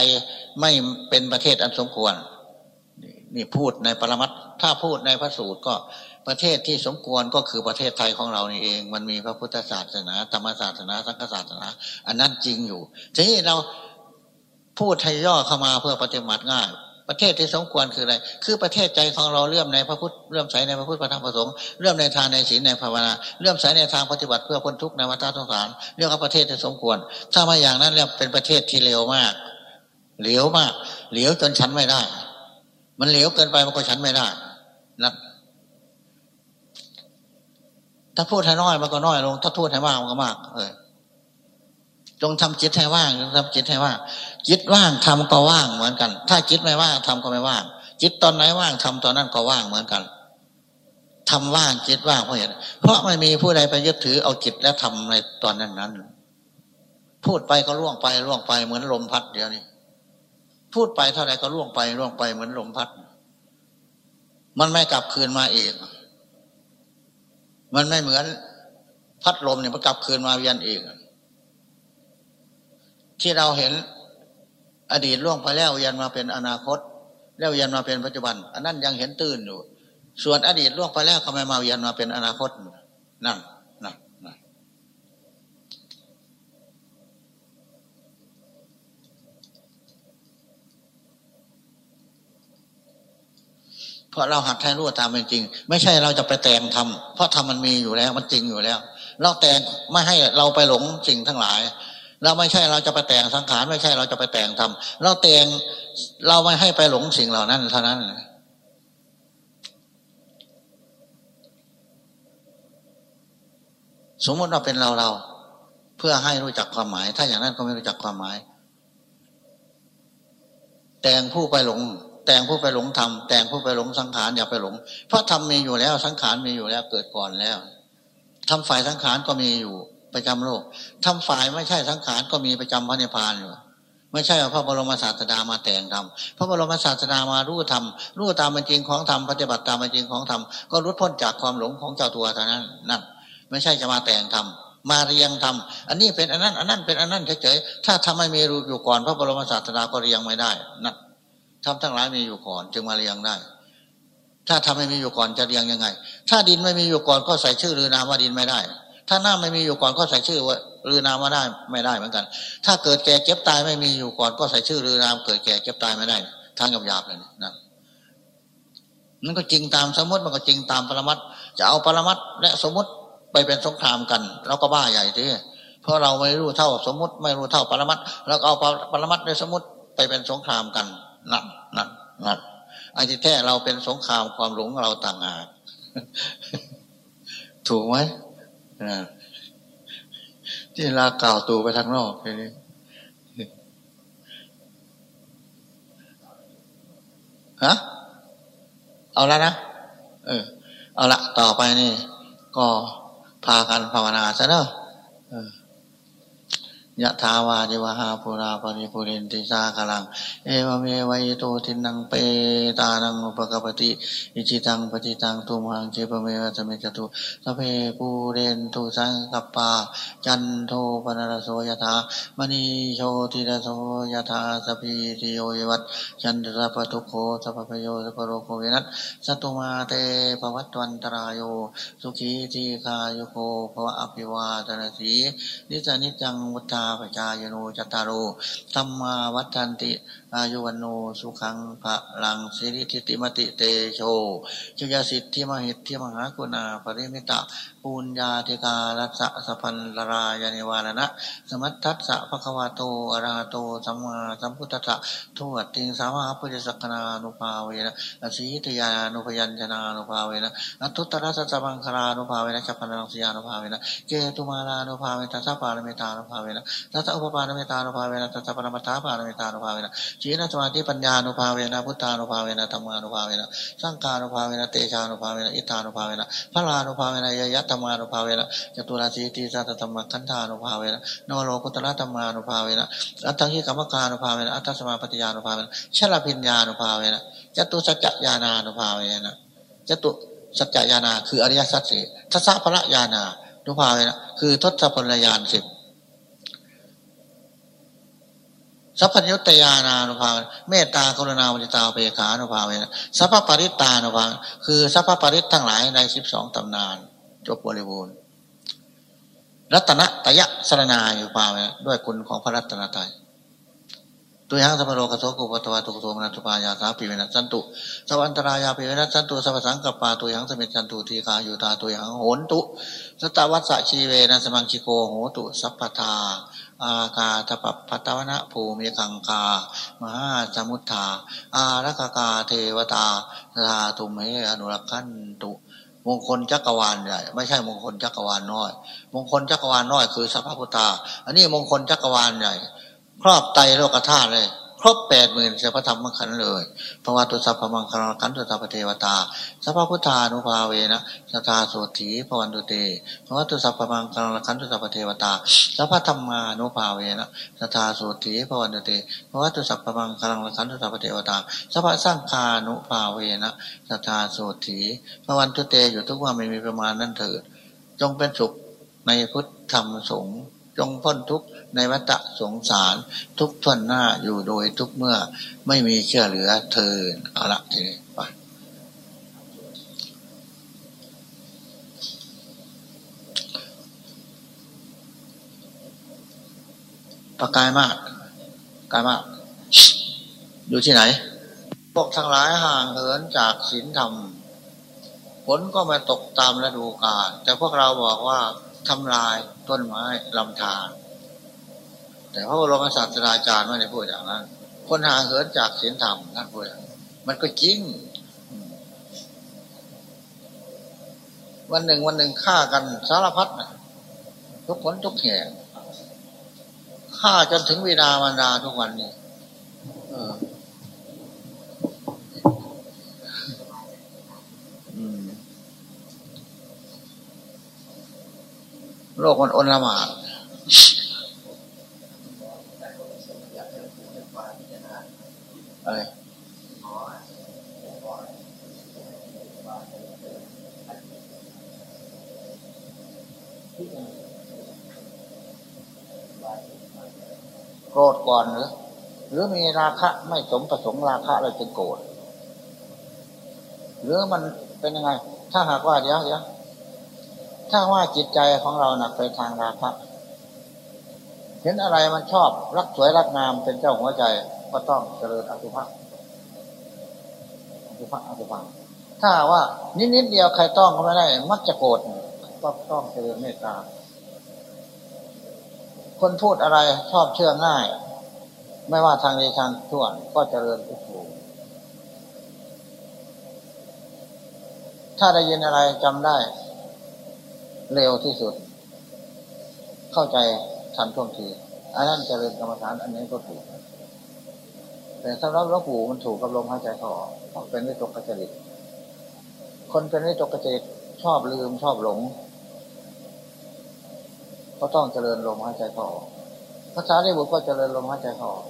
ไม่เป็นประเทศอันสมควร นี่พูดในปรมัตถ้าพูดในพระสูตรก็ ประเทศที่สมควรก็คือประเทศไทยของเรานี่เอง มันมีพระพุทธศาสนา ธรรมศาสนา สังฆศาสนา อันนั้นจริงอยู่ ทีนี้เราพูดไทยย่อเข้ามาเพื่อปฏิบัติง่าย ประเทศที่สมควรคืออะไร คือประเทศใจของเราเลื่อมในพระพุทธเลื่อมใสในพระพุทธพระธรรมพระสงฆ์เลื่อมในทานในศีลในภาวนาเลื่อมใสในทางปฏิบัติเพื่อพ้นทุกข์ในวัฏสงสารเรียกว่าประเทศที่สมควร ถ้ามาอย่างนั้นเรียกเป็นประเทศที่เลวมากเหลวมากเหลวจนฉันไม่ได้ มันเหลวเกินไปมันก็ฉันไม่ได้นะ ถ้าพูดให้น้อยมันก็น้อยลง ถ้าพูดให้มากมันก็มากเลยจงทำจิตให้ว่างจงทำจิตให้ว่างจิตว่างทำก็ว่างเหมือนกัน ถ้าจิตไม่ว่างทำก็ไม่ว่าง จิตตอนไหนว่างทำตอนนั้นก็ว่างเหมือนกันทำว่างจิตว่างเพราะเหตุเพราะไม่มีผู้ใดไปยึดถือเอาจิตและทำในตอนนั้นนั้นพูดไปก็ล่วงไปล่วงไปเหมือนลมพัดเดี๋ยวนี้พูดไปเท่าไรก็ล่วงไปล่วงไปเหมือนลมพัด มันไม่กลับคืนมาเอง มันไม่เหมือน พัดลมเนี่ยมันกลับคืนมาเวียนอีกที่เราเห็นอดีตล่วงไปแล้วยันมาเป็นอนาคต แล้วยันมาเป็นปัจจุบัน อันนั้นยังเห็นตื่นอยู่ ส่วนอดีตล่วงไปแล้วทำไมมาเวียนมาเป็นอนาคตนั่น เพราะเราหัดแท้รู้ตามเป็นจริง ไม่ใช่เราจะไปแต่งทำเพราะทำมันมีอยู่แล้วมันจริงอยู่แล้ว เราแต่งไม่ให้เราไปหลงสิ่งทั้งหลาย เราไม่ใช่เราจะไปแต่งสังขารไม่ใช่เราจะไปแต่งทำเราแต่งเราไม่ให้ไปหลงสิ่งเหล่านั้นเท่านั้นสมมติว่าเป็นเราเรา เพื่อให้รู้จักความหมาย ถ้าอย่างนั้นก็ไม่รู้จักความหมาย แต่งผู้ไปหลง แต่งผู้ไปหลงทำแต่งผู้ไปหลงสังขารอย่าไปหลง เพราะทำมีอยู่แล้วสังขารมีอยู่แล้วเกิดก่อนแล้วทำฝ่ายสังขารก็มีอยู่ประจำโลกทำฝ่ายไม่ใช่สังขารก็มีประจำพระนิพพานอยู่ไม่ใช่พระบรมศาสดามาแต่งทำพระบรมศาสดามารู้ธรรมรู้ตามเป็นจริงของธรรมปฏิบัติตามเป็นจริงของธรรมก็รุดพ้นจากความหลงของเจ้าตัวเท่านั้นนั่นไม่ใช่จะมาแต่งทำมาเรียงทำอันนี้เป็นอันนั้น อันนั้นเป็นอันนั้นเฉยๆ ถ้าทำไม่มีรูอยู่ก่อนพระบรมศาสดาก็เรียงไม่ได้นั่น ทำทั้งหลายมีอยู่ก่อน จึงมาเรียงได้ ถ้าทำไม่มีอยู่ก่อนจะเรียงยังไง ถ้าดินไม่มีอยู่ก่อนก็ใส่ชื่อหรือนามว่าดินไม่ได้ ถ้าหน้าไม่มีอยู่ก่อนก็ใส่ชื่อว่ารือนามว่าได้ไม่ได้เหมือนกัน ถ้าเกิดแก่เก็บตายไม่มีอยู่ก่อนก็ใส่ชื่อรือนาม เกิดแก่เก็บตายไม่ได้ทางหยาบๆเลยนะนั่นก็จริงตามสมมติมันก็จริงตามปรมัตจะเอาปรมัตและสมมติไปเป็นสงครามกันเราก็บ้าใหญ่ทีเพราะเราไม่รู้เท่าสมมติไม่รู้เท่าปรมัตเราก็เอาปรมัตในสมมติไปเป็นสงครามกัน หนั่นนั่นนั่นไอ้ที่แท้เราเป็นสงครามความหลงเราต่างหากถูกไหมที่ลากล่าวตูไปทางนอกนี่ฮะเอาแล้วนะเออ เอาละต่อไปนี่ ก็พากันภาวนาซะเนอะ ยะทาวาจิวหาปุราปริปุเรนติสาคลัง เอวเมวัยโตทินังเปตานังอุปกปติอิจิตังปฏิตังตุมหังเจปเมวะสมิจตุสเพปูเรนตุสังกปา จันโทปนรโสยถามณีโชติรโสยถาสพีติโยวัตจันทรปทุโคสัพพโยสัพโรโคเวนัสสตุมาเตปวัตวันตรายโยสุขีทีคาโยโคภวะอภิวาตนาสีนิจานิจังวุฒาปจายโนจตารุธรรมาวัฏันติ อายุวันโนสุขังพระลังสิริทิติมติเตโชจุยสิทธิมหิทธิมหากุณาปริมิตะปุญญาธิการัสสะพันลรายานิวานะ สมัตทัสสะภควาโตอราโตสัมมาสัมพุทธัสสะทวัตติงสะมะหาปุริสะลักขะณานุภาเวนะ อะสีตยานุพยัญชะนะลักขะณานุภาเวนะอัฏฐุตตะระสะตะมังคะลานุภาเวนะ ฉัพพัณณะรังสิยานุภาเวนะเกตุมาลานุภาเวนะทะสะปาระมิตานุภาเวนะทะสะอุปะปาระมิตานุภาเวนะทะสะปะระมัตถะปาระมิตานุภาเวนะ สีละสะมาธิปัญญานุภาเวนะพุทธานุภาเวนะธัมมานุภาเวนะสังฆานุภาเวนะเตชานุภาเวนะอิทธานุภาเวนะ พะลานุภาเวนะ เญยยะธัมมานุภาเวนะ จะตุราสีติสะหัสสะธัมมักขันธานุภาเวนะนวโลกุตระธรรมานุภาเวนะอัตถังคิกรรมการนุภาเวนะอัตตสมาปฏิญานุภาเวนะชลพิญญานุภาเวนะจตุสัจจญาณานุภาเวนะจตุสัจจญาณาคืออริยสัจสี่ทัศพระญาณานุภาเวนะคือทศพลญาณสิบ สัพพัญญุตยานานุภาเมตตากรุณาวิตาเปขานุภาเวนะสัพพปริตานุภาคือสัพพปริตทั้งหลายในสิบสองตำนาน จบบริบูรณ์รัตนตยะสรนาอยู่ภาเวนะด้วยคุณของพระรัตนตรัยตัวยังสัพพโลกโสกุปตวาตุกโทมนัตุปายาสาปิเวนัสันตุสวันตรายาปิเวนัสันตุสัพสังกปาตัวยังสมิจันตุทีคาอยู่ตาตัวยังโหนตุสตวัสสะชีเวนะสมังชิโกโหตุสัพพทา อากาตปปัตวนะภูมิคังกา มหาสมุทธา อารักกาเทวตาลาตุมเมอนุรักขันตุ มงคลจักรวาลใหญ่ไม่ใช่มงคลจักรวาลน้อย มงคลจักรวาลน้อยคือสัพพุตา อันนี้มงคลจักรวาลใหญ่ ครอบไตโลกธาตุเลย ครบแปดหมื่นเสพธรรมขันเลยพระว่าตัวสัพพมังคลขันตัวสัพพเทวตาสัพพพุทธานุภาเวนะสัตาโสถีพวันตุเตพระว่าตัวสัพพมังคลขันตัวสัพพเทวตาสัพพธรรมานุภาเวนะสัตาโสถีพวันตุเตพระว่าตัวสัพพมังคลขันตัวสัพพเทวตาสัพพสร้างคานุภาเวนะสัตาโสถีพวันตุเตอยู่ทุกว่าไม่มีประมาณนั้นเถิด จงเป็นสุขในพุทธธรรมสงฆ์ จงพ้นทุกข์ในวัฏสงสาร ทุกทวนหน้าอยู่โดยทุกเมื่อไม่มีเชื่อเหลือเทินเอาละทีนี้ไปประกายมากกายมากอยู่ที่ไหนพวกทั้งหลายห่างเหินจากศีลธรรมผลก็มาตกตามฤดูกาลแต่พวกเราบอกว่า ทำลายต้นไม้ลำธารแต่พระบรมศาสดาจารย์ไม่ได้พูดอย่างนั้นคนหาเหินจากศีลธรรมนั่นพูดมันก็จริง วันหนึ่งวันหนึ่งฆ่ากันสารพัดทุกคนทุกแห่งฆ่าจนถึงวิดามันดาทุกวันนี้ โลกมันอนละหมาดอะไรโกรธก่อนหรือหรือมีราคะไม่สมประสงค์ราคะเลยจึงโกรธหรือมันเป็นยังไง ถ้าหากว่าเดี๋ยวเดี๋ยว ถ้าว่าจิตใจของเราหนักไปทางราคะเห็นอะไรมันชอบรักสวยรักงามเป็นเจ้าหัวใจ ก็ต้องเจริญอสุภะอสุภะอสุภะถ้าว่านิดนิดเดียวใครต้องก็ไม่ได้ มักจะโกรธก็ต้องเจริญเมตตา คนพูดอะไรชอบเชื่อง่าย ไม่ว่าทางดีทางทั่วก็เจริญพุทโธถ้าได้ยินอะไรจำได้ เร็วที่สุด เข้าใจทันท่วงทีอันนั้นเจริญกรรมฐานอันนี้ก็ถูก แต่สำหรับหลวงปู่มันถูกกับลมหายใจเขาออกเพราะเป็นวิตกกระจริตคนเป็นวิตกกระจริตชอบลืมชอบหลงก็ต้องเจริญลมหายใจเขาออกภาษาได้บุตรก็เจริญลมหายใจเขาออก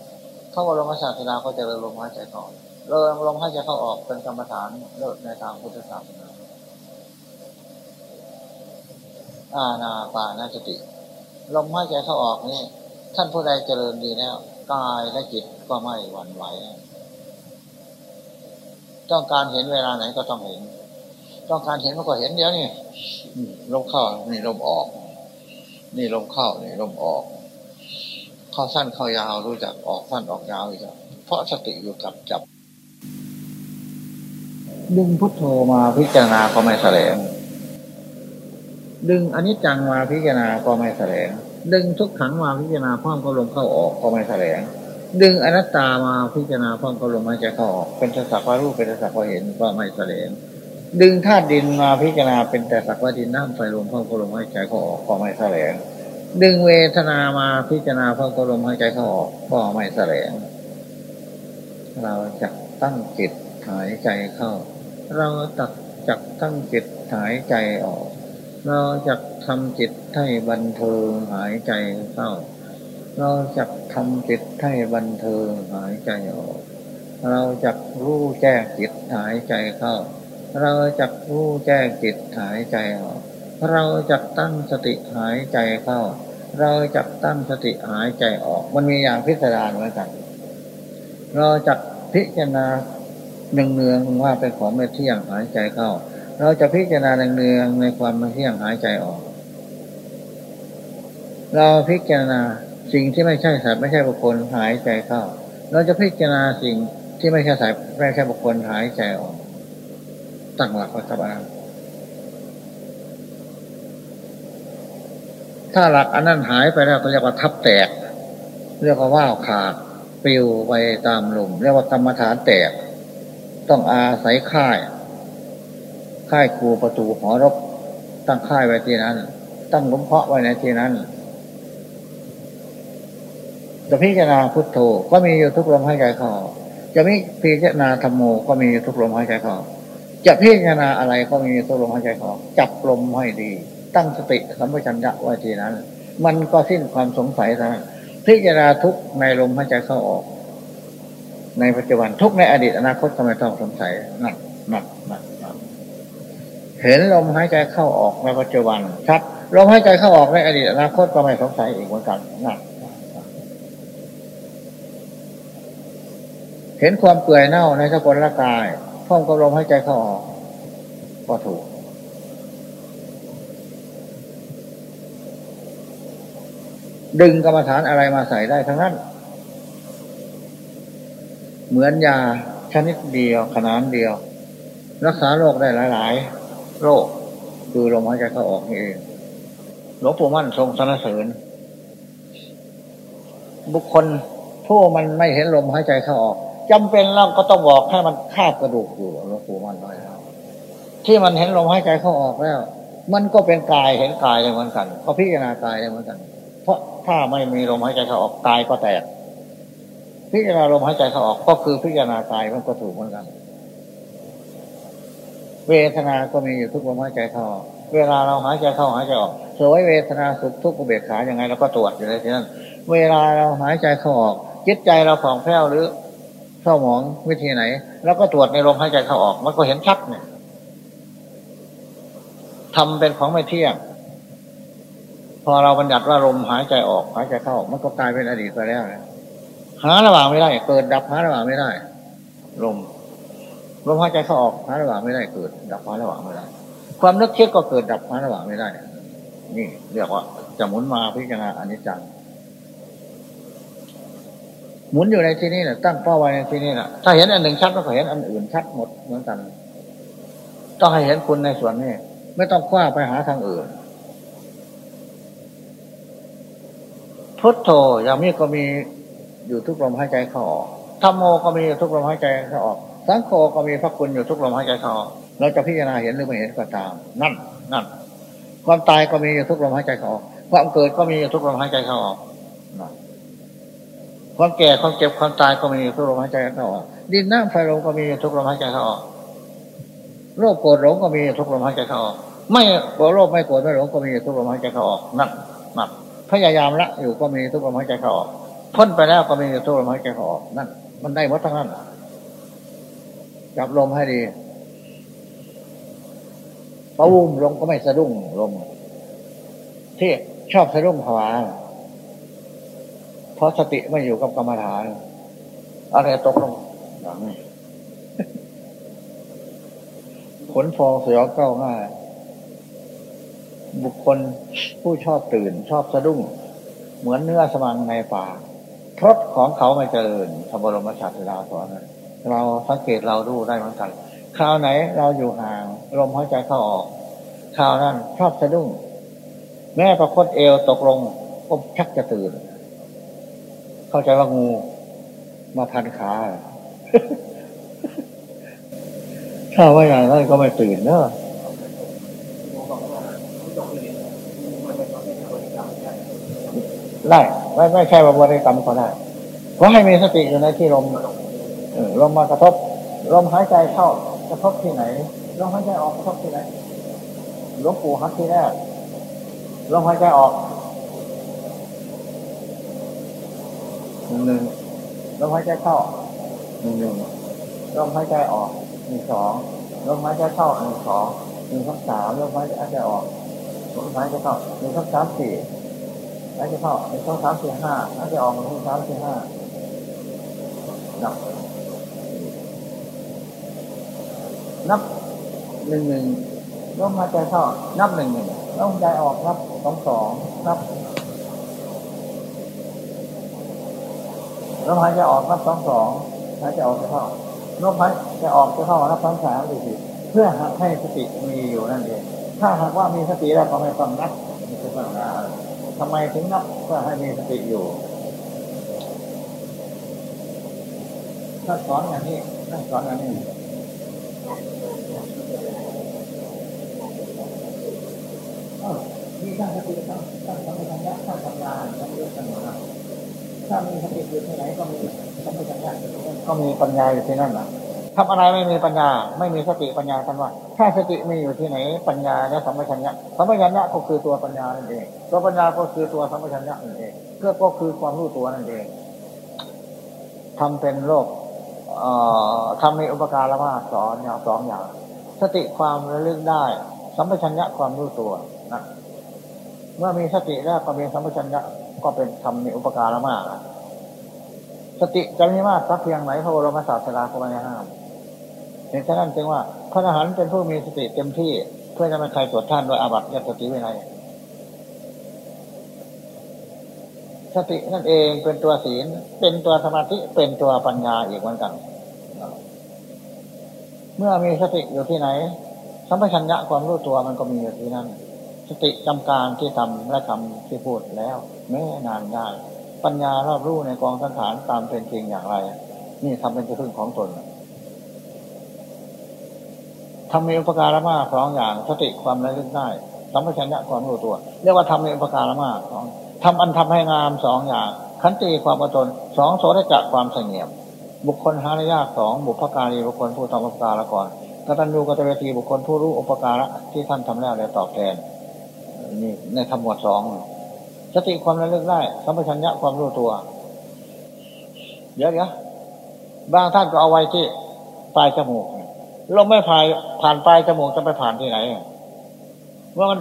เข้าว่าลมศาสนาก็เจริญลมหายใจเขาออกเริ่มลมหายใจเข้าออกเป็นกรรมฐานเลิศในทางพุทธศาสนา อาณาปานาสติ ลมหายใจเข้าออกนี่ท่านผู้ใดเจริญดีแล้วกายและจิตก็ไม่หวั่นไหว ต้องการเห็นเวลาไหนก็ต้องเห็น ต้องการเห็นมันก็เห็นเดี๋ยวนี่ลมเข้านี่ลมออก นี่ลมเข้านี่ลมออก เข้าสั้นเข้ายาวรู้จักออกสั้นออกยาวรู้จักเพราะสติอยู่กับจับ ดึงพุทโธมาพิจารณาก็ไม่แสลง ดึงอันนี้จังมาพิจารณาก็ไม่แสลง ดึงทุกขังมาพิจารณาพร้อมก็ลมเข้าออกก็ไม่แสลง ดึงอนัตตามาพิจารณาพร้อมก็ลมหายใจเข้าออก เป็นสักว่ารูปเป็นสักว่าเห็นก็ไม่แสลง ดึงธาตุดินมาพิจารณาเป็นแต่สักว่าดินน้ำไฟลมพร้อมก็ลมหายใจเข้าออกก็ไม่แสลง ดึงเวทนามาพิจารณาพร้อมก็ลมหายใจเข้าออกก็ไม่แสลง เราจะตั้งจิตหายใจเข้า เราตักจักตั้งจิตหายใจออก เราจะทำจิตให้บันเทิงหายใจเข้า เราจะทำจิตให้บันเทิงหายใจออก เราจะรู้แจ้งจิตหายใจเข้า เราจะรู้แจ้งจิตหายใจออก เราจะตั้งสติหายใจเข้า เราจะตั้งสติหายใจออก มันมีอย่างพิสดารเหมือนกัน เราจะพิจารณาเนืองๆว่าเป็นของไม่เที่ยงหายใจเข้า เราจะพิจารณาเนืองในความไม่เที่ยงหายใจออก เราพิจารณาสิ่งที่ไม่ใช่สัตว์ไม่ใช่บุคคลหายใจเข้า เราจะพิจารณาสิ่งที่ไม่ใช่สัตว์ไม่ใช่บุคคลหายใจออกตั้งหลักไว้ครับอาถ้าหลักอันนั้นหายไปแล้วก็เรียกว่าทับแตก เรียกว่าว่าวขาดปลิวไปตามลมเรียกว่ากรรมฐานแตก ต้องอาศัยค่าย ค่ายครูประตูหอรบ ตั้งค่ายไว้ที่นั้น ตั้งล้มเพาะไว้ในที่นั้นจะพิจารณาพุทโธก็มีอยู่ทุกลมหายใจเข้าจะมิพิจารณาธรรมโมก็มีอยู่ทุกลมหายใจเข้าจะพิจารณาอะไรก็มีทุกลมหายใจเข้าจับลมให้ดี ตั้งสติสัมปชัญญะไว้ที่นั้น มันก็สิ้นความสงสัยนะพิจารณาทุกในลมหายใจเข้าออก ในปัจจุบันทุกในอดีตอนาคตทำไมต้องสงสัยนักนักนัก เห็นลมหายใจเข้าออกในปัจจุบันชัดลมหายใจเข้าออกในอดีตอนาคตก็ไม่สงสัยอีกเหมือนกันนั่นเห็นความเปื่อยเน่าในสกุลร่างกายพร้อมกับลมหายใจเข้าออก ก็ถูก ดึงกรรมฐานอะไรมาใส่ได้ทั้งนั้น เหมือนยาชนิดเดียวขนาดเดียว รักษาโรคได้หลาย ๆ โรค คือลมหายใจเข้าออกนี่เองหลวงปู่มั่นทรงสรรเสริญ บุคคลผู้มันไม่เห็นลมหายใจเข้าออกจำเป็นแล้วก็ต้องบอกให้มันคาบกระดูกอยู่หลวงปู่มันน้อยแล้วที่มันเห็นลมหายใจเข้าออกแล้ว มันก็เป็นกายเห็นกายเลยเหมือนกันก็พิจารณากายเลยเหมือนกัน เพราะถ้าไม่มีลมหายใจเข้าออกกายก็แตกพิจารณาลมหายใจเข้าออกก็คือพิจารณากายมันก็ถูกเหมือนกัน เวทนาก็มีอยู่ทุกลมหายใจเข้าเวลาเราหายใจเข้าหายใจออกสวยเวทนาสุขทุกข์เบียขาอย่างไงเราก็ตรวจอยู่ในที่นั้นเวลาเราหายใจเข้าออกจิตใจเราผ่องแผ้วหรือเศร้าหมองวิธีไหน แล้วก็ตรวจในลมหายใจเข้าออก มันก็เห็นชัดเนี่ยทำเป็นของไม่เที่ยง พอเราบัญญัติว่าลมหายใจออก หายใจเข้า มันก็กลายเป็นอดีตไปแล้วนะหาระหว่างไม่ได้ เกิดดับหาระหว่างไม่ได้ ลม ลมหายใจเข้าออกหาระหว่างไม่ได้เกิด ดับหาระหว่างไม่ได้ ความนึกคิดก็เกิดดับหาระหว่างไม่ได้ นี่เรียกว่าจะหมุนมาพิจารณาอนิจจังหมุนอยู่ในที่นี้แหละตั้งเป้าไว้ในที่นี้แหละถ้าเห็นอันหนึ่งชัดก็เห็นอันอื่นชัดหมดเหมือนกัน ต้องให้เห็นคุณในส่วนนี้ไม่ต้องคว้าไปหาทางอื่นพุทโธอย่างนี้ก็มีอยู่ทุกลมหายใจเข้าออกธรรมโมก็มีอยู่ทุกลมหายใจเข้าออก สังโฆก็มีพระคุณอยู่ทุกลมหายใจเข้าออกเราจะพิจารณาเห็นหรือไม่เห็นก็ตาม นั่นนั่นความตายก็มีอยู่ทุกลมหายใจเข้าออกความเกิดก็มีอยู่ทุกลมหายใจเข้าออกความแก่ความเจ็บความตายก็มีอยู่ทุกลมหายใจเข้าออกดินน้ำไฟลมก็มีอยู่ทุกลมหายใจเข้าออกโรคโกรธหลงก็มีอยู่ทุกลมหายใจเข้าออกไม่โรคไม่โกรธไม่หลงก็มีอยู่ทุกลมหายใจเข้าออกนั่นนั่นพยายามละอยู่ก็มีทุกลมหายใจเข้าออกพ้นไปแล้วก็มีอยู่ทุกลมหายใจเข้าออกนั่นมันได้หมดทั้งนั้น จับลมให้ดีปะวุมลงก็ไม่สะดุ้งลมที่ชอบสะดุ้งผวาเพราะสติไม่อยู่กับกรรมฐาน อะไรตกลงอย่างขนฟองเสือเก้าง่ายบุคคลผู้ชอบตื่น ชอบสะดุ้ง เหมือนเนื้อสมังในป่าพรสของเขาไม่เจริญธรรมรมชาติลาสอน เราสังเกตเราดูได้เหมือนกันคราวไหนเราอยู่ห่าง ลมหายใจเข้าออกคราวนั้นชอบสะดุ้ง แม่ประคตเอวตกลงก็ชักจะตื่น เข้าใจว่างูมาพันขาถ้าว่าอย่างนั้นก็ไม่ตื่นเนอะได้ไม่ไม่ใช่ว่าบริกรรมก็ได้เพราะให้มีสติอยู่ในที่ลม ลมมากระทบลมหายใจเข้ากระทบที่ไหนลมหายใจออกกระทบที่ไหนหลวงปู่ฮักที่แรกลมหายใจออกหนึ่งหนึ่งลมหายใจเข้าหนึ่งหนึ่งลมหายใจออกหนึ่งสองลมหายใจเข้าหนึ่งสองหนึ่งสามลมหายใจออกลมหายใจเข้าหนึ่งสามสี่หายใจเข้าหนึ่งสองสามสี่ห้าหายใจออกหนึ่งสามสี่ห้านับ นับหนึ่งหนึ่งลมหายใจเข้านับหนึ่งหนึ่งลมหายใจออกนับสองสองนับลมหายใจออกนับสองสองหายใจออกจะเข้าลมหายใจออกจะเข้านับสองสามสี่สี่เพื่อให้สติมีอยู่นั่นเองถ้าหากว่ามีสติแล้วก็ไม่ต้องนับไม่ต้องนับทำไมถึงนับเพื่อให้มีสติอยู่ถ้าสอนอย่างนี้ถ้าสอนอย่างนี้ มีตั้งสติตั้งตั้งสัมปชัญญะตั้งปัญญาตั้งเรื่องกันหมดถ้ามีสติอยู่ที่ไหนก็มีสัมปชัญญะก็มีปัญญาอยู่ที่นั่นแหละทำอะไรไม่มีปัญญา ไม่มีสติปัญญากันว่า ถ้าสติมีอยู่ที่ไหน ปัญญาและสัมปชัญญะสัมปชัญญะก็คือตัวปัญญานั่นเองตัวปัญญาก็คือตัวสัมปชัญญะนั่นเองเพื่อก็คือความรู้ตัวนั่นเองทำเป็นโลก ทำมีอุปการละมาสอนอย่างสองอย่าง สติความระลึกได้ สัมปชัญญะความรู้ตัวนะเมื่อมีสติแล้วก็มีสัมปชัญญะก็เป็นทำมีอุปการละมาสติจะมีมากสักเพียงไหนพระบรมศาสดาก็ไม่ห้ามเห็นฉะนั้นจึงว่าพระอรหันต์เป็นผู้มีสติเต็มที่ เพื่อจะไม่ใครตรวจท่านโดยอาบัติยสติวินัย สตินั่นเองเป็นตัวศีล เป็นตัวสมาธิเป็นตัวปัญญาอีกเหมือนกัน เมื่อมีสติอยู่ที่ไหนสัมปชัญญะความรู้ตัวมันก็มีอยู่ที่นั่น สติจำการที่ทำและทำที่พูดแล้วแม้นานได้ ปัญญารอบรู้ในกองสังขารตามเป็นจริงอย่างไร นี่ทำเป็นที่พึ่งของตนทำมีอุปการะมากสองอย่าง สติความระลึกได้สัมปชัญญะความรู้ตัว เรียกว่าทำมีอุปการะมากสอง ทำอันทำให้งามสองอย่าง ขันติความอดทนสองโสดจักความเสงี่ยม บุคคลหารยากสองบุพการีบุคคลผู้ทำอุปการะก่อนกตัญญูกตเวทีบุคคลผู้รู้อุปการะที่ท่านทำแล้วแล้วตอบแทนนี่ในธรรมหมวดสองสติความระลึกได้สัมปชัญญะความรู้ตัว เดี๋ยวเดี๋ยวบางท่านก็เอาไว้ที่ปลายจมูกเราไม่ผ่านผ่านปลายจมูกจะไปผ่านที่ไหนเมื่อมัน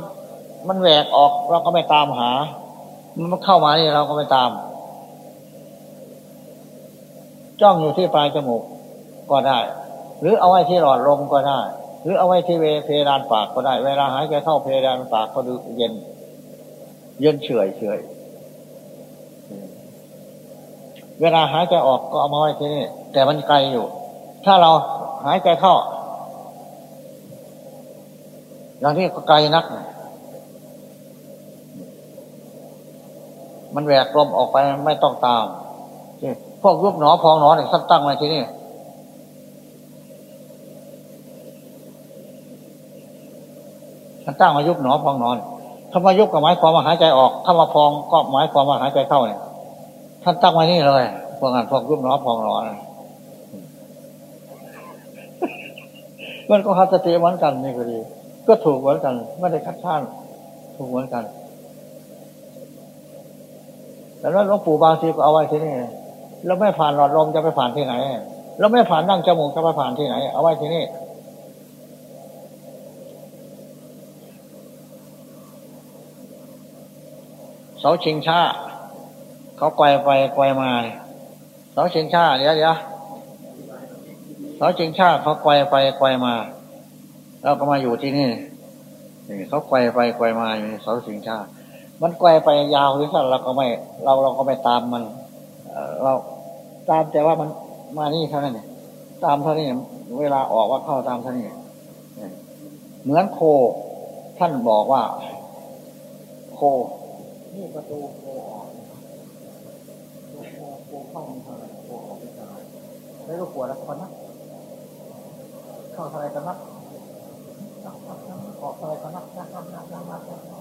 มันแหวกออกเราก็ไม่ตามหา มันเข้ามานี่เราก็ไม่ตาม จ้องอยู่ที่ปลายจมูกก็ได้ หรือเอาไว้ที่หลอดลมก็ได้ หรือเอาไว้ที่เวเพดานปากก็ได้ เวลาหายใจเข้าเพดานปากก็ดูเย็น เย็นเฉยเฉยเวลาหายใจออกก็เอามาไว้ที่นี่แต่มันไกลอยู่ ถ้าเราหายใจเข้าอย่างนี้ก็ไกลนัก มันแหวกลมออกไปไม่ต้องตามพวกยุบหนอพองหนอเนี่ยตั้งไว้ที่นี่ท่านตั้งมายุบหนอพองหนอนถ้ามายุบก็หมายความว่าหายใจออกถ้ามาพองก็หมายความว่าหายใจเข้าเนี่ยท่านตั้งไว้นี่เลยพวกงานพวกยุบหนอพองหนอนมันก็ฮัตติเหมือนกันนี่ก็ดี ก็ถูกเหมือนกัน ไม่ได้คัดค้าน ถูกเหมือนกัน แล้วหลวงปู่บางทีก็เอาไว้ที่นี่แล้วไม่ผ่านหลอดลมจะไปผ่านที่ไหน แล้วไม่ผ่านนั่งจมูกจะไปผ่านที่ไหน เอาไว้ที่นี่เสาชิงช้าเขาไกวไปไกวมาเสาชิงช้าเดี๋ยวเดี๋ยวเสาชิงช้าเขาไกวไปไกวมาเราก็มาอยู่ที่นี่เขาไกวไปไกวมาเสาชิงช้า มันไกวไปยาวหรือสั้นเราก็ไม่ เราเราก็ไม่ตามมันเราตามแต่ว่ามันมานี่เท่านั้นเนี่ยตามเท่านี้เวลาออกว่าเข้าตามเท่านี้เหมือนโค ท่านบอกว่า โคนี่ประตูโคออกโคเข้ามาทางโคออกไปทางไม่รู้ปวดแล้วคนนะเข้าอะไรกันนะออกอะไรกันนะ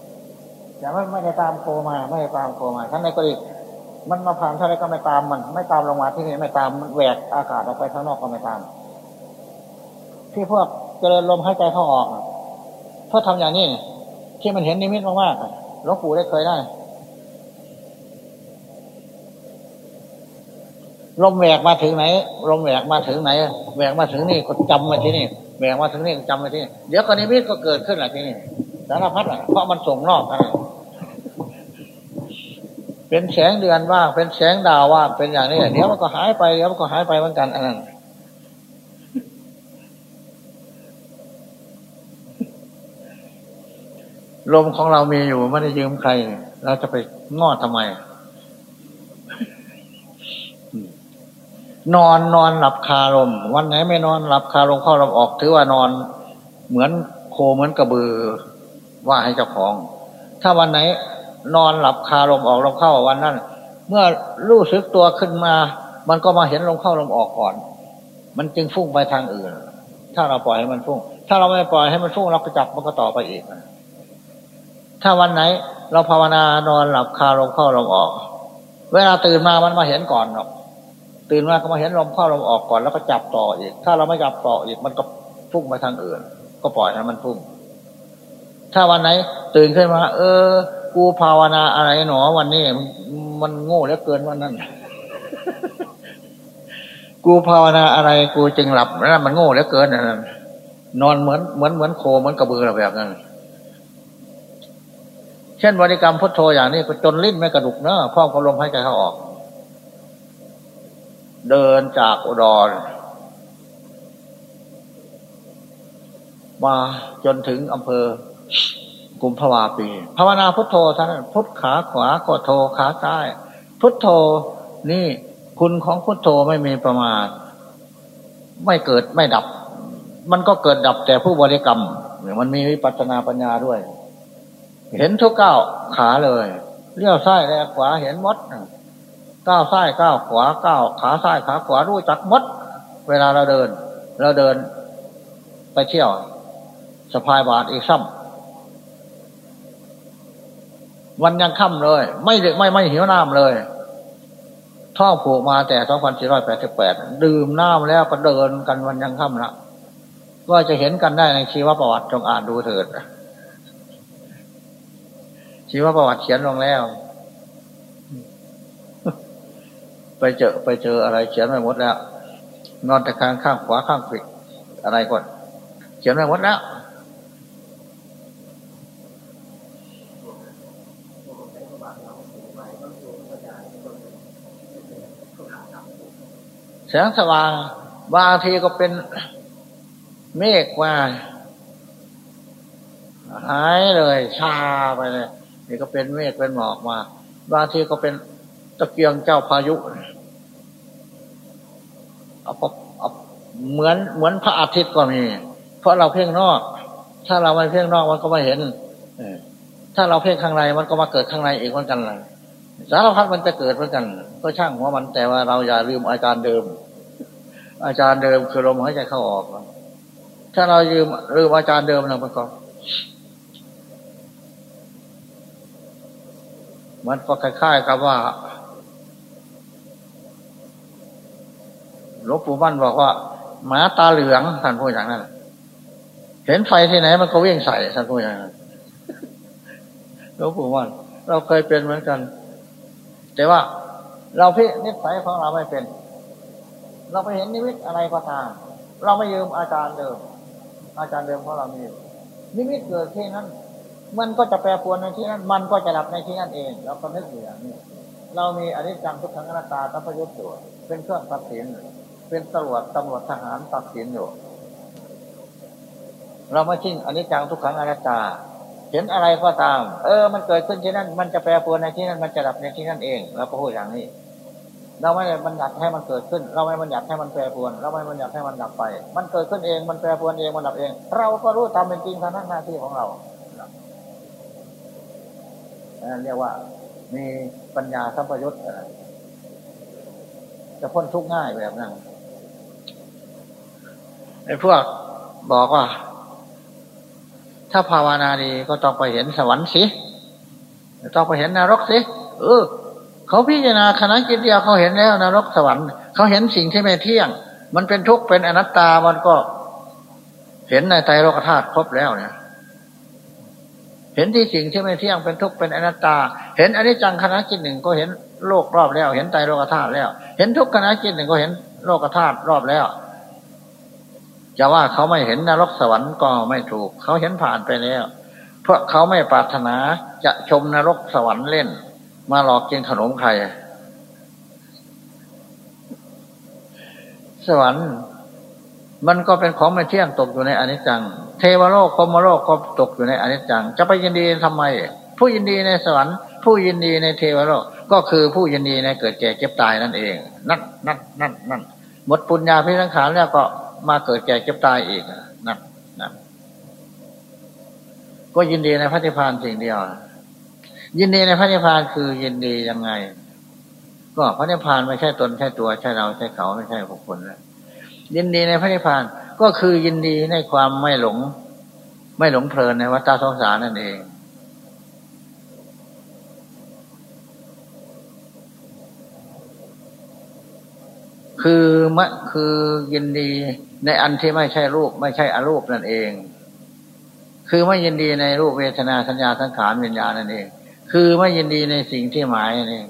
แต่ไม่ไม่ได้ตามโคมาไม่ได้ตามโคมาท่านในกรณีมันมาผ่านเท่าไรก็ไม่ตามมัน ไม่ตามลงมาที่นี่ไม่ตามมันแหวกอากาศออกไปข้างนอกก็ไม่ตาม ที่พวกเจริญลมหายใจเข้าออกเพราะทำอย่างนี้ที่มันเห็นนิมิตมากๆหลวงปู่ได้เคยได้ลมแหวกมาถึงไหนลมแหวกมาถึงไหนแหวกมาถึงนี่ก็จำมาที่นี่แหวกมาถึงนี่ก็จำมาที่นี่เดี๋ยวกรณีมิตก็เกิดขึ้นแหละที่นี่สารพัดอะเพราะมันส่งนอกกัน เป็นแสงเดือนว่าง เป็นแสงดาวว่าง เป็นอย่างนี้เดี๋ยวมันก็หายไปเดี๋ยวมันก็หายไปเหมือนกันอันนั้นลมของเรามีอยู่ไม่ได้ยืมใคร เราจะไปงอดทำไม นอนนอนหลับคาลม วันไหนไม่นอนหลับคาลมเข้าลมออก ถือว่านอนเหมือนโคเหมือนกระบือว่าให้เจ้าของ ถ้าวันไหน นอนหลับคาลมออกลมเข้าวันนั้น เมื่อรู้สึกตัวขึ้นมา มันก็มาเห็นลมเข้าลมออกก่อน มันจึงฟุ้งไปทางอื่น ถ้าเราปล่อยให้มันฟุ้ง ถ้าเราไม่ปล่อยให้มันฟุ้งเราก็จับมันก็ต่อไปอีก ถ้าวันไหน เราภาวนานอนหลับคาลมเข้าลมออก เวลาตื่นมามันมาเห็นก่อนหรอก ตื่นมาก็มาเห็นลมเข้าลมออกก่อนแล้วก็จับต่ออีก ถ้าเราไม่จับต่ออีกมันก็พุ่งไปทางอื่น ก็ปล่อยให้มันพุ่ง ถ้าวันไหน ตื่นขึ้นมา เออ กูภาวนาอะไรหนอ วันนี้มันโง่เหลือเกินวันนั้น กูภาวนาอะไรกูจึงหลับนั่นมันโง่เหลือเกินนั่นนอนเหมือนเหมือนเหมือนโคเหมือนกระบือแบบนั้นเช่นบริกรรมพุทโธอย่างนี้ก็จนลิ้นไม่กระดุกเนอะพร้อมกับลมหายใจเข้าออก เดินจากอุดร มาจนถึงอำเภอ กุมภาวาปี ภาวนาพุทโธท่านพุทขาขวาก็โธขาซ้าย พุทโธนี่คุณของพุทโธไม่มีประมาณ ไม่เกิดไม่ดับ มันก็เกิดดับแต่ผู้บริกรรมมันมีวิปัสนาปัญญาด้วย เห็นทุกเก้าขาเลยเลี้ยวซ้ายและขวาเห็นมดก้าวซ้ายก้าวขวาก้าวขาซ้ายขาขวารู้จักมด เวลาเราเดิน เราเดินไปเที่ยวสะพายบาทอีกซ้ำ วันยังค่ำเลย ไม่ไม่ไม่หิวน้ำเลยท่อผูกมาแต่สองพันสี่ร้อยแปดสิบแปดดื่มน้ำแล้วก็เดินกันวันยังค่ำละก็จะเห็นกันได้ในชีวประวัติจงอ่านดูเถิดชีวประวัติเขียนลงแล้ว ไปเจอไปเจออะไร เขียนไปหมดแล้ว นอนแต่ข้างข้างขวาข้างผิดอะไรก่อนเขียนไปหมดแล้ว แสงสว่างบางทีก็เป็นเมฆมาหายเลยชาไปเลยนี่ก็เป็นเมฆเป็นหมอกมาบางทีก็เป็นตะเกียงเจ้าพายุเอาเอาเหมือนเหมือนพระอาทิตย์ก็มี เพราะเราเพ่งนอก ถ้าเราไม่เพ่งนอกมันก็ไม่เห็นถ้าเราเพ่งข้างในมันก็มาเกิดข้างในอีกเหมือนกันเลย สารพัดมันจะเกิดเหมือนกัน ก็ช่างหัวมันแต่ว่าเราอย่าลืมอาจารย์เดิม อาจารย์เดิมคือลมหายใจเข้าออก ถ้าเราลืมลืมอาจารย์เดิมเรามันก็มันก็คล้ายๆกับว่าหลวงปู่มั่นบอกว่าหมาตาเหลืองท่านพูดอย่างนั้นเห็นไฟที่ไหนมันก็วิ่งใส่ท่านพูดอย่างนั้นหลวงปู่มั่นเราเคยเป็นเหมือนกัน แต่ว่าเราพี่นิสัยของเราไม่เป็น เราไปเห็นนิมิตอะไรก็ตามเราไม่ยืมอาจารย์เดิม อาจารย์เดิมของเรามีนิมิตเกิดที่นั้น มันก็จะแปรปรวนในที่นั้น มันก็จะดับในที่นั้นเองเราก็นึกอย่างนี้เรามีอนิจจังทุกขังอนัตตาตัพยุตอยู่เป็นเครื่องตัดสิน เป็นตำรวจตำรวจทหารตัดสินอยู่ เราไม่ทิ้งอนิจจังทุกขังอนัตตา เห็นอะไรก็ตาม เออ มันเกิดขึ้นที่นั่น มันจะแปรปรวนในที่นั่น มันจะดับในที่นั่นเองเราก็พูดอย่างนี้ เราไม่ได้มันอยากให้มันเกิดขึ้น เราไม่มันอยากให้มันแปรปรวน เราไม่มันอยากให้มันดับไป มันเกิดขึ้นเอง มันแปรปรวนเอง มันดับเอง เราก็รู้ตามเป็นจริงทางหน้าที่ของเราเรียกว่า มีปัญญาสัมปยุตจะพ้นทุกข์ง่ายแบบนั้นไอ้พวกบอกว่า ถ้าภาวนาดีก็ต้องไปเห็นสวรรค์สิต้องไปเห็นนรกสิเออ เขาพิจารณาคณะกิจเดียวเขาเห็นแล้วนรกสวรรค์เขาเห็นสิ่งที่ไม่เที่ยง มันเป็นทุกข์เป็นอนัตตามันก็ เห็นในใจโลกธาตุครบแล้วเนี่ยเห็นที่สิ่งที่ไม่เที่ยงเป็นทุกข์เป็นอนัตตา เห็นอนิจจังคณะจิตหนึ่งก็เห็นโลกรอบแล้ว เห็นใจโลกธาตุแล้ว เห็นทุกขณะจิตหนึ่งก็เห็นโลกธาตุรอบแล้ว จะว่าเขาไม่เห็นนรกสวรรค์ก็ไม่ถูก เขาเห็นผ่านไปแล้ว เพราะเขาไม่ปรารถนาจะชมนรกสวรรค์เล่น มาหลอกกินขนมใครสวรรค์มันก็เป็นของไม่เที่ยงตกอยู่ในอนิจจัง เทวโลกคมโลกก็ตกอยู่ในอนิจจัง จะไปยินดีทำไม ผู้ยินดีในสวรรค์ผู้ยินดีในเทวโลกก็คือผู้ยินดีในเกิดแก่เก็บตายนั่นเอง นั่นนั่นนั่นนั่นหมดปุญญาพิสังขารแล้วก็ มาเกิดแก่เก็บตายอีกนั่นนั่นก็ยินดีในพระนิพพานสิ่งเดียว ยินดีในพระนิพพานคือยินดียังไง ก็พระนิพพานไม่ใช่ตนใช่ตัวใช่เราใช่เขาไม่ใช่บุคคลแล้วยินดีในพระนิพพานก็คือยินดีในความไม่หลง ไม่หลงเพลินในวัฏสงสารนั่นเอง คือมะคือยินดีในอันที่ไม่ใช่รูป ไม่ใช่อรูปนั่นเอง คือไม่ยินดีในรูปเวทนาสัญญาสังขารวิญญาณนั่นเอง คือไม่ยินดีในสิ่งที่หมายนั่นเอง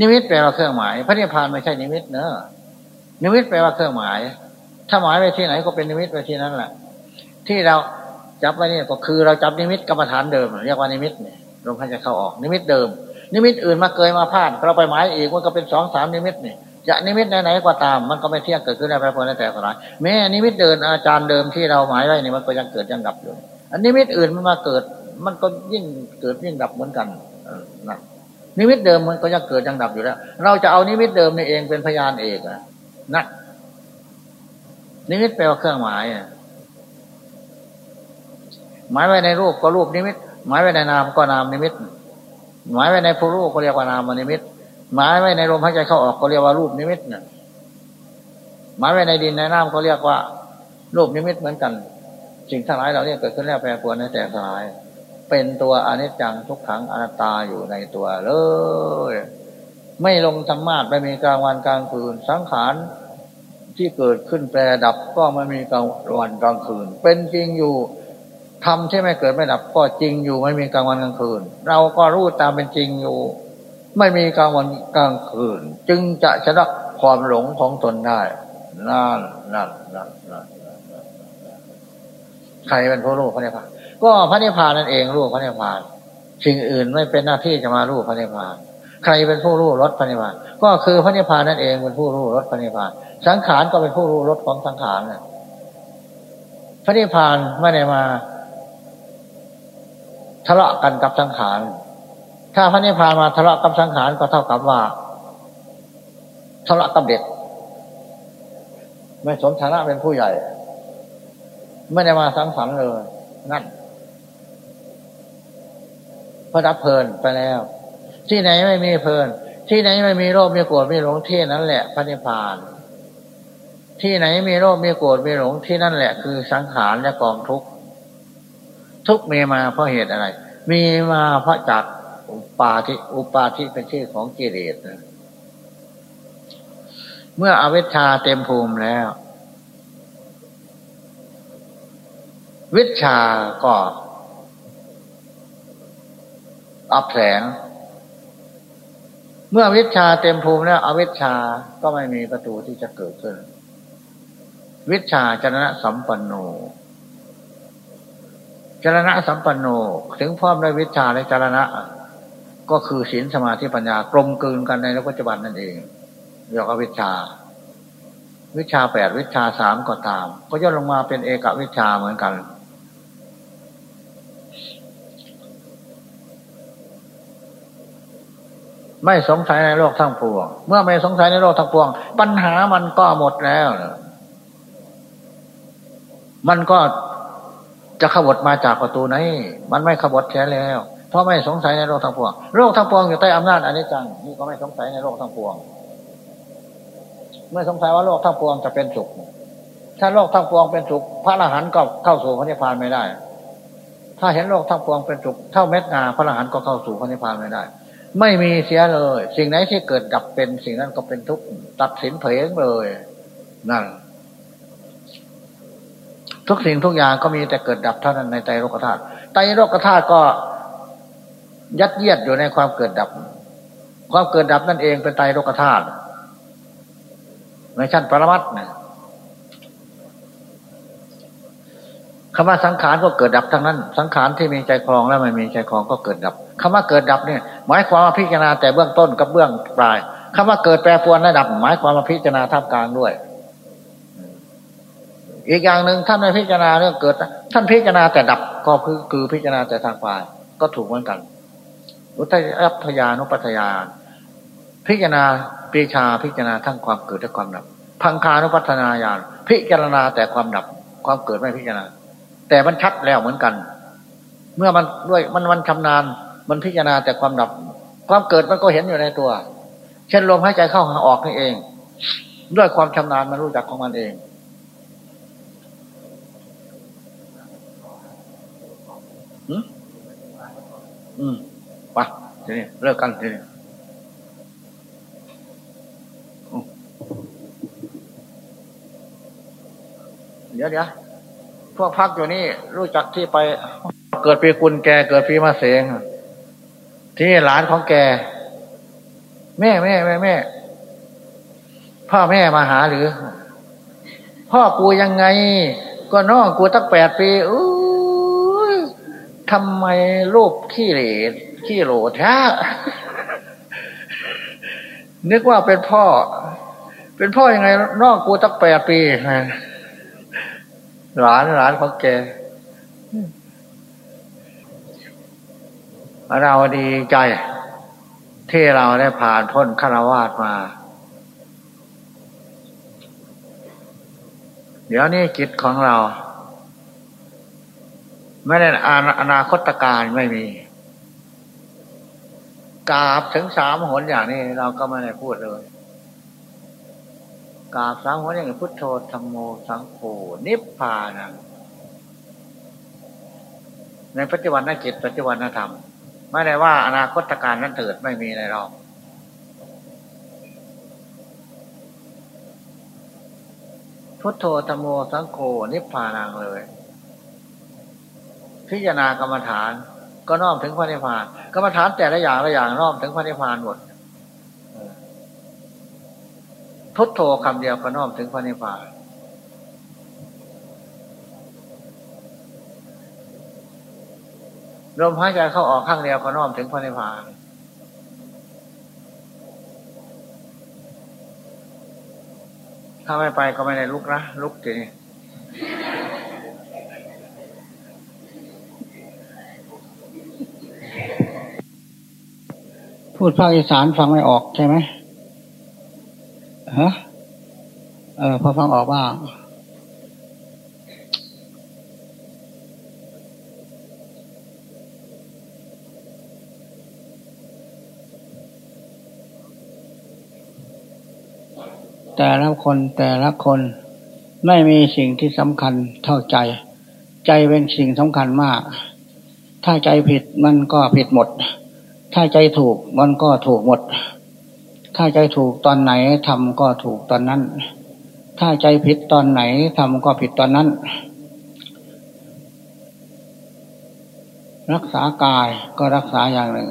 นิมิตแปลว่าเครื่องหมาย พระนิพพานไม่ใช่นิมิตเนอะนิมิตแปลว่าเครื่องหมาย ถ้าหมายไปที่ไหนก็เป็นนิมิตไปที่นั้นแหละที่เราจับไว้นี่ก็คือเราจับนิมิตกรรมฐานเดิม เรียกว่านิมิตเนี่ยลมหายใจเข้าออกนิมิตเดิม นิมิตอื่นมาเกยมาพาดเราไปหมายอีกมันก็เป็นสองสามนิมิตเนี่ย จะนิมิตไหนๆก็ตาม มันก็ไม่เที่ยงเกิดขึ้นได้แปรปรวนแตกสลายแม้นิมิตเดิมอาจารย์เดิมที่เราหมายไว้นี่มันก็ยังเกิดยังดับอยู่อันนิมิตอื่นมันมาเกิด มันก็ยิ่งเกิดยิ่งดับเหมือนกันนะนิมิตเดิมมันก็ยังเกิดยังดับอยู่แล้ว เราจะเอานิมิตเดิมนี่เองเป็นพยานเอกนะนิมิตแปลว่าเครื่องหมายหมายไว้ในรูปก็รูปนิมิต หมายไว้ในนามก็นามนิมิต หมายไว้ในผู้รู้ก็เรียกว่านามนิมิต หมายไว้ในลมหายใจเข้าออกก็เรียกว่ารูปนิมิตเนี่ยหมายไว้ในดินในน้ำก็เรียกว่ารูปนิมิตเหมือนกัน สิ่งทั้งหลายเหล่านี้เกิดขึ้นแล้วแปรปรวนในแตกสลาย เป็นตัวอนิจจังทุกขังอนัตตาอยู่ในตัวเลยไม่ลงธรรมะไม่มีกลางวันกลางคืน สังขารที่เกิดขึ้นแปรดับก็ไม่มีกลางวันกลางคืน เป็นจริงอยู่ทำที่ไม่เกิดไม่ดับก็จริงอยู่ไม่มีกลางวันกลางคืน เราก็รู้ตามเป็นจริงอยู่ ไม่มีกลางวันกลางคืน จึงจะชนะความหลงของตนได้นั่นนั่นนั่นนั่นใครเป็นผู้รู้พระนิพพานก็พระนิพพานนั่นเองรู้พระนิพพาน สิ่งอื่นไม่เป็นหน้าที่จะมารู้พระนิพพาน ใครเป็นผู้รู้รถพระนิพพาน ก็คือพระนิพพานนั่นเองเป็นผู้รู้รถพระนิพพาน สังขารก็เป็นผู้รู้รถของสังขารพระนิพพานไม่ได้มาทะเลาะกันกับสังขาร ถ้าพระนิพพานมาทะเลาะกับสังขารก็เท่ากับว่าทะเลาะกับเด็ก ไม่สมฐานะเป็นผู้ใหญ่ ไม่ได้มาสังสรรค์เลย นั่นพระดับเพลินไปแล้ว ที่ไหนไม่มีเพลิน ที่ไหนไม่มีโรคมีโกรธมีหลงที่นั้นแหละพระนิพพาน ที่ไหนมีโรคมีโกรธมีหลงที่นั่นแหละ คือสังขารและกองทุกข์ทุกมีมาเพราะเหตุอะไร มีมาเพราะจาก อุปาทิอุปาทิเป็นชื่อของกิเลสนะเมื่ออวิชชาเต็มภูมิแล้ว วิชาก็อับแสง เมื่อวิชาเต็มภูมิแล้ว อวิชาก็ไม่มีประตูที่จะเกิดขึ้น วิชาจนะสัมปันโนจรณะสัมปันโน ถึงพร้อมด้วยวิชาในจรณะ ก็คือศีลสมาธิปัญญากลมกลืนกันในปัจจุบันนั่นเองเรียกว่าวิชา วิชาแปดวิชาสามก็ตาม ก็ย่นลงมาเป็นเอกวิชาเหมือนกัน ไม่สงสัยในโลกทั้งปวง เมื่อไม่สงสัยในโลกทั้งปวง ปัญหามันก็หมดแล้ว มันก็จะขบวมาจากประตูไหน มันไม่ขบวแค่แล้ว เพราะไม่สงสัยในโลกทั้งปวง โลกทั้งปวงอยู่ใต้อำนาจอนิจจังนี่ก็ไม่สงสัยในโลกทั้งปวง เมื่อสงสัยว่าโลกทั้งปวงจะเป็นสุข ถ้าโลกทั้งปวงเป็นสุข พระอรหันต์ก็เข้าสู่พระนิพพานไม่ได้ ถ้าเห็นโลกทั้งปวงเป็นสุข เท่าเม็ดงาพระอรหันต์ก็เข้าสู่พระนิพพานไม่ได้ ไม่มีเสียเลย สิ่งไหนที่เกิดดับเป็นสิ่งนั้นก็เป็นทุกข์ตัดสินเพลงเลย นั่นทุกสิ่งทุกอย่างก็มีแต่เกิดดับเท่านั้นในใจโลกธาตุใจโลกธาตุก็ ยัดเยียดอยู่ในความเกิดดับ ความเกิดดับนั่นเองเป็นใจโลกธาตุในชั้นปรมัตนะคำว่าสังขารก็เกิดดับทั้งนั้น สังขารที่มีใจคลองแล้วไม่มีใจคลองก็เกิดดับคำว่าเกิดดับเนี่ยหมายความว่าพิจารณาแต่เบื้องต้นกับเบื้องปลายคำว่าเกิดแปรปรวนระดับ หมายความว่าพิจารณาท่ามกลางด้วย อีกอย่างหนึ่งท่านไม่พิจารณาเรื่องเกิด ท่านพิจารณาแต่ดับก็คือคือพิจารณาแต่ทางฝ่าย ก็ถูกเหมือนกัน อุทยัพยานุปัฏยานพิจารณาปีชาพิจารณาทั้งความเกิดและความดับ พังคานุปัฏนาญาณพิจารณาแต่ความดับความเกิดไม่พิจารณา แต่มันชัดแล้วเหมือนกัน เมื่อมันด้วยมันมันชำนาญมันพิจารณาแต่ความดับ ความเกิดมันก็เห็นอยู่ในตัว เช่นลมหายใจเข้าออกนี่เอง ด้วยความชำนาญมันรู้จักของมันเองอืมปะ ทีนี้เลิกกันทีนี้เดี๋ยวเดี๋ยวพวกพักอยู่นี่รู้จักที่ไป เกิดปีกุลแกเกิดปีมาเสงที่นี่หลานของแก แม่แม่แม่แม่พ่อแม่มาหาหรือ พ่อกูยังไง ก็น้องกูตั้งแปดปีอู้ทำไมรูปขี้เหร่ ขี้โหลแท้นึกว่าเป็นพ่อ เป็นพ่อยังไง นอกกูตั้งแปดปีหลานหลานของแกเราดีใจ ที่เราได้ผ่านพ้นฆราวาสมา เดี๋ยวนี้จิตของเรา ไม่ได้อนาคตการไม่มี กาบถึงสามหนอย่างนี้เราก็ไม่ได้พูดเลยกาบสามหนอย่างพุทโธธรรมโมสังโฆนิพพานะในปัจจุบันนจิตปัจจุบันนธรรม ไม่ได้ว่าอนาคตการนั้นเถิดไม่มีในเราพุทโธธรรมโมสังโฆนิพพานังเลย พิจารณากรรมฐาน ก็น้อมถึงพระนิพพานกรรมฐานแต่ละอย่างละอย่างน้อมถึงพระนิพพานหมดพุทโธคำเดียวก็น้อมถึงพระนิพพานลมหายใจเข้าออกข้างเดียวก็น้อมถึงพระนิพพานถ้าไม่ไปก็ไม่ได้ลุกนะลุกทีนี้ พูดภาคอีสานฟังไม่ออกใช่ไหมฮะเออพอฟังออกบ้างแต่ละคนแต่ละคนไม่มีสิ่งที่สำคัญเท่าใจ ใจเป็นสิ่งสำคัญมาก ถ้าใจผิดมันก็ผิดหมด ถ้าใจถูกมันก็ถูกหมด ถ้าใจถูกตอนไหนทำก็ถูกตอนนั้น ถ้าใจผิดตอนไหนทำก็ผิดตอนนั้น รักษากายก็รักษาอย่างหนึ่ง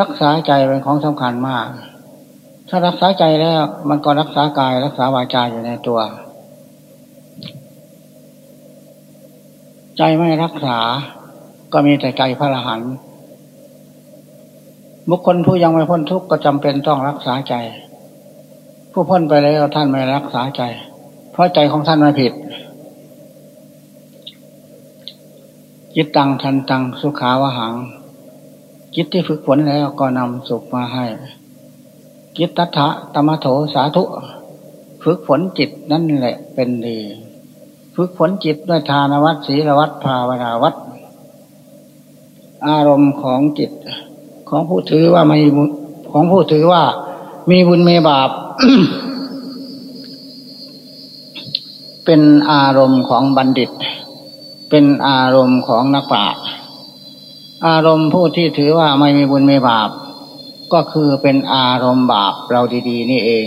รักษาใจเป็นของสำคัญมาก ถ้ารักษาใจแล้วมันก็รักษากายรักษาวาจาอยู่ในตัว ใจไม่รักษา ก็มีแต่ใจพระอรหันต์บุคคลผู้ยังไม่พ้นทุกข์ก็จำเป็นต้องรักษาใจ ผู้พ้นไปแล้วท่านไม่รักษาใจ เพราะใจของท่านไม่ผิดจิตตังทันตังสุขาวหังจิตที่ฝึกฝนแล้วก็นำสุขมาให้จิตตถะตมโถสาธุ ฝึกฝนจิตนั่นแหละเป็นดี ฝึกฝนจิตด้วยทานวัดศีลวัดภาวนาวัด อารมณ์ของจิต ของผู้ถือว่าไม่ของผู้ถือว่า มีบุญมีบาป เป็นอารมณ์ของบัณฑิต เป็นอารมณ์ของนักปราชญ์อารมณ์ผู้ที่ถือว่าไม่มีบุญไม่บาป ก็คือเป็นอารมณ์บาปเราดี ๆ นี่เอง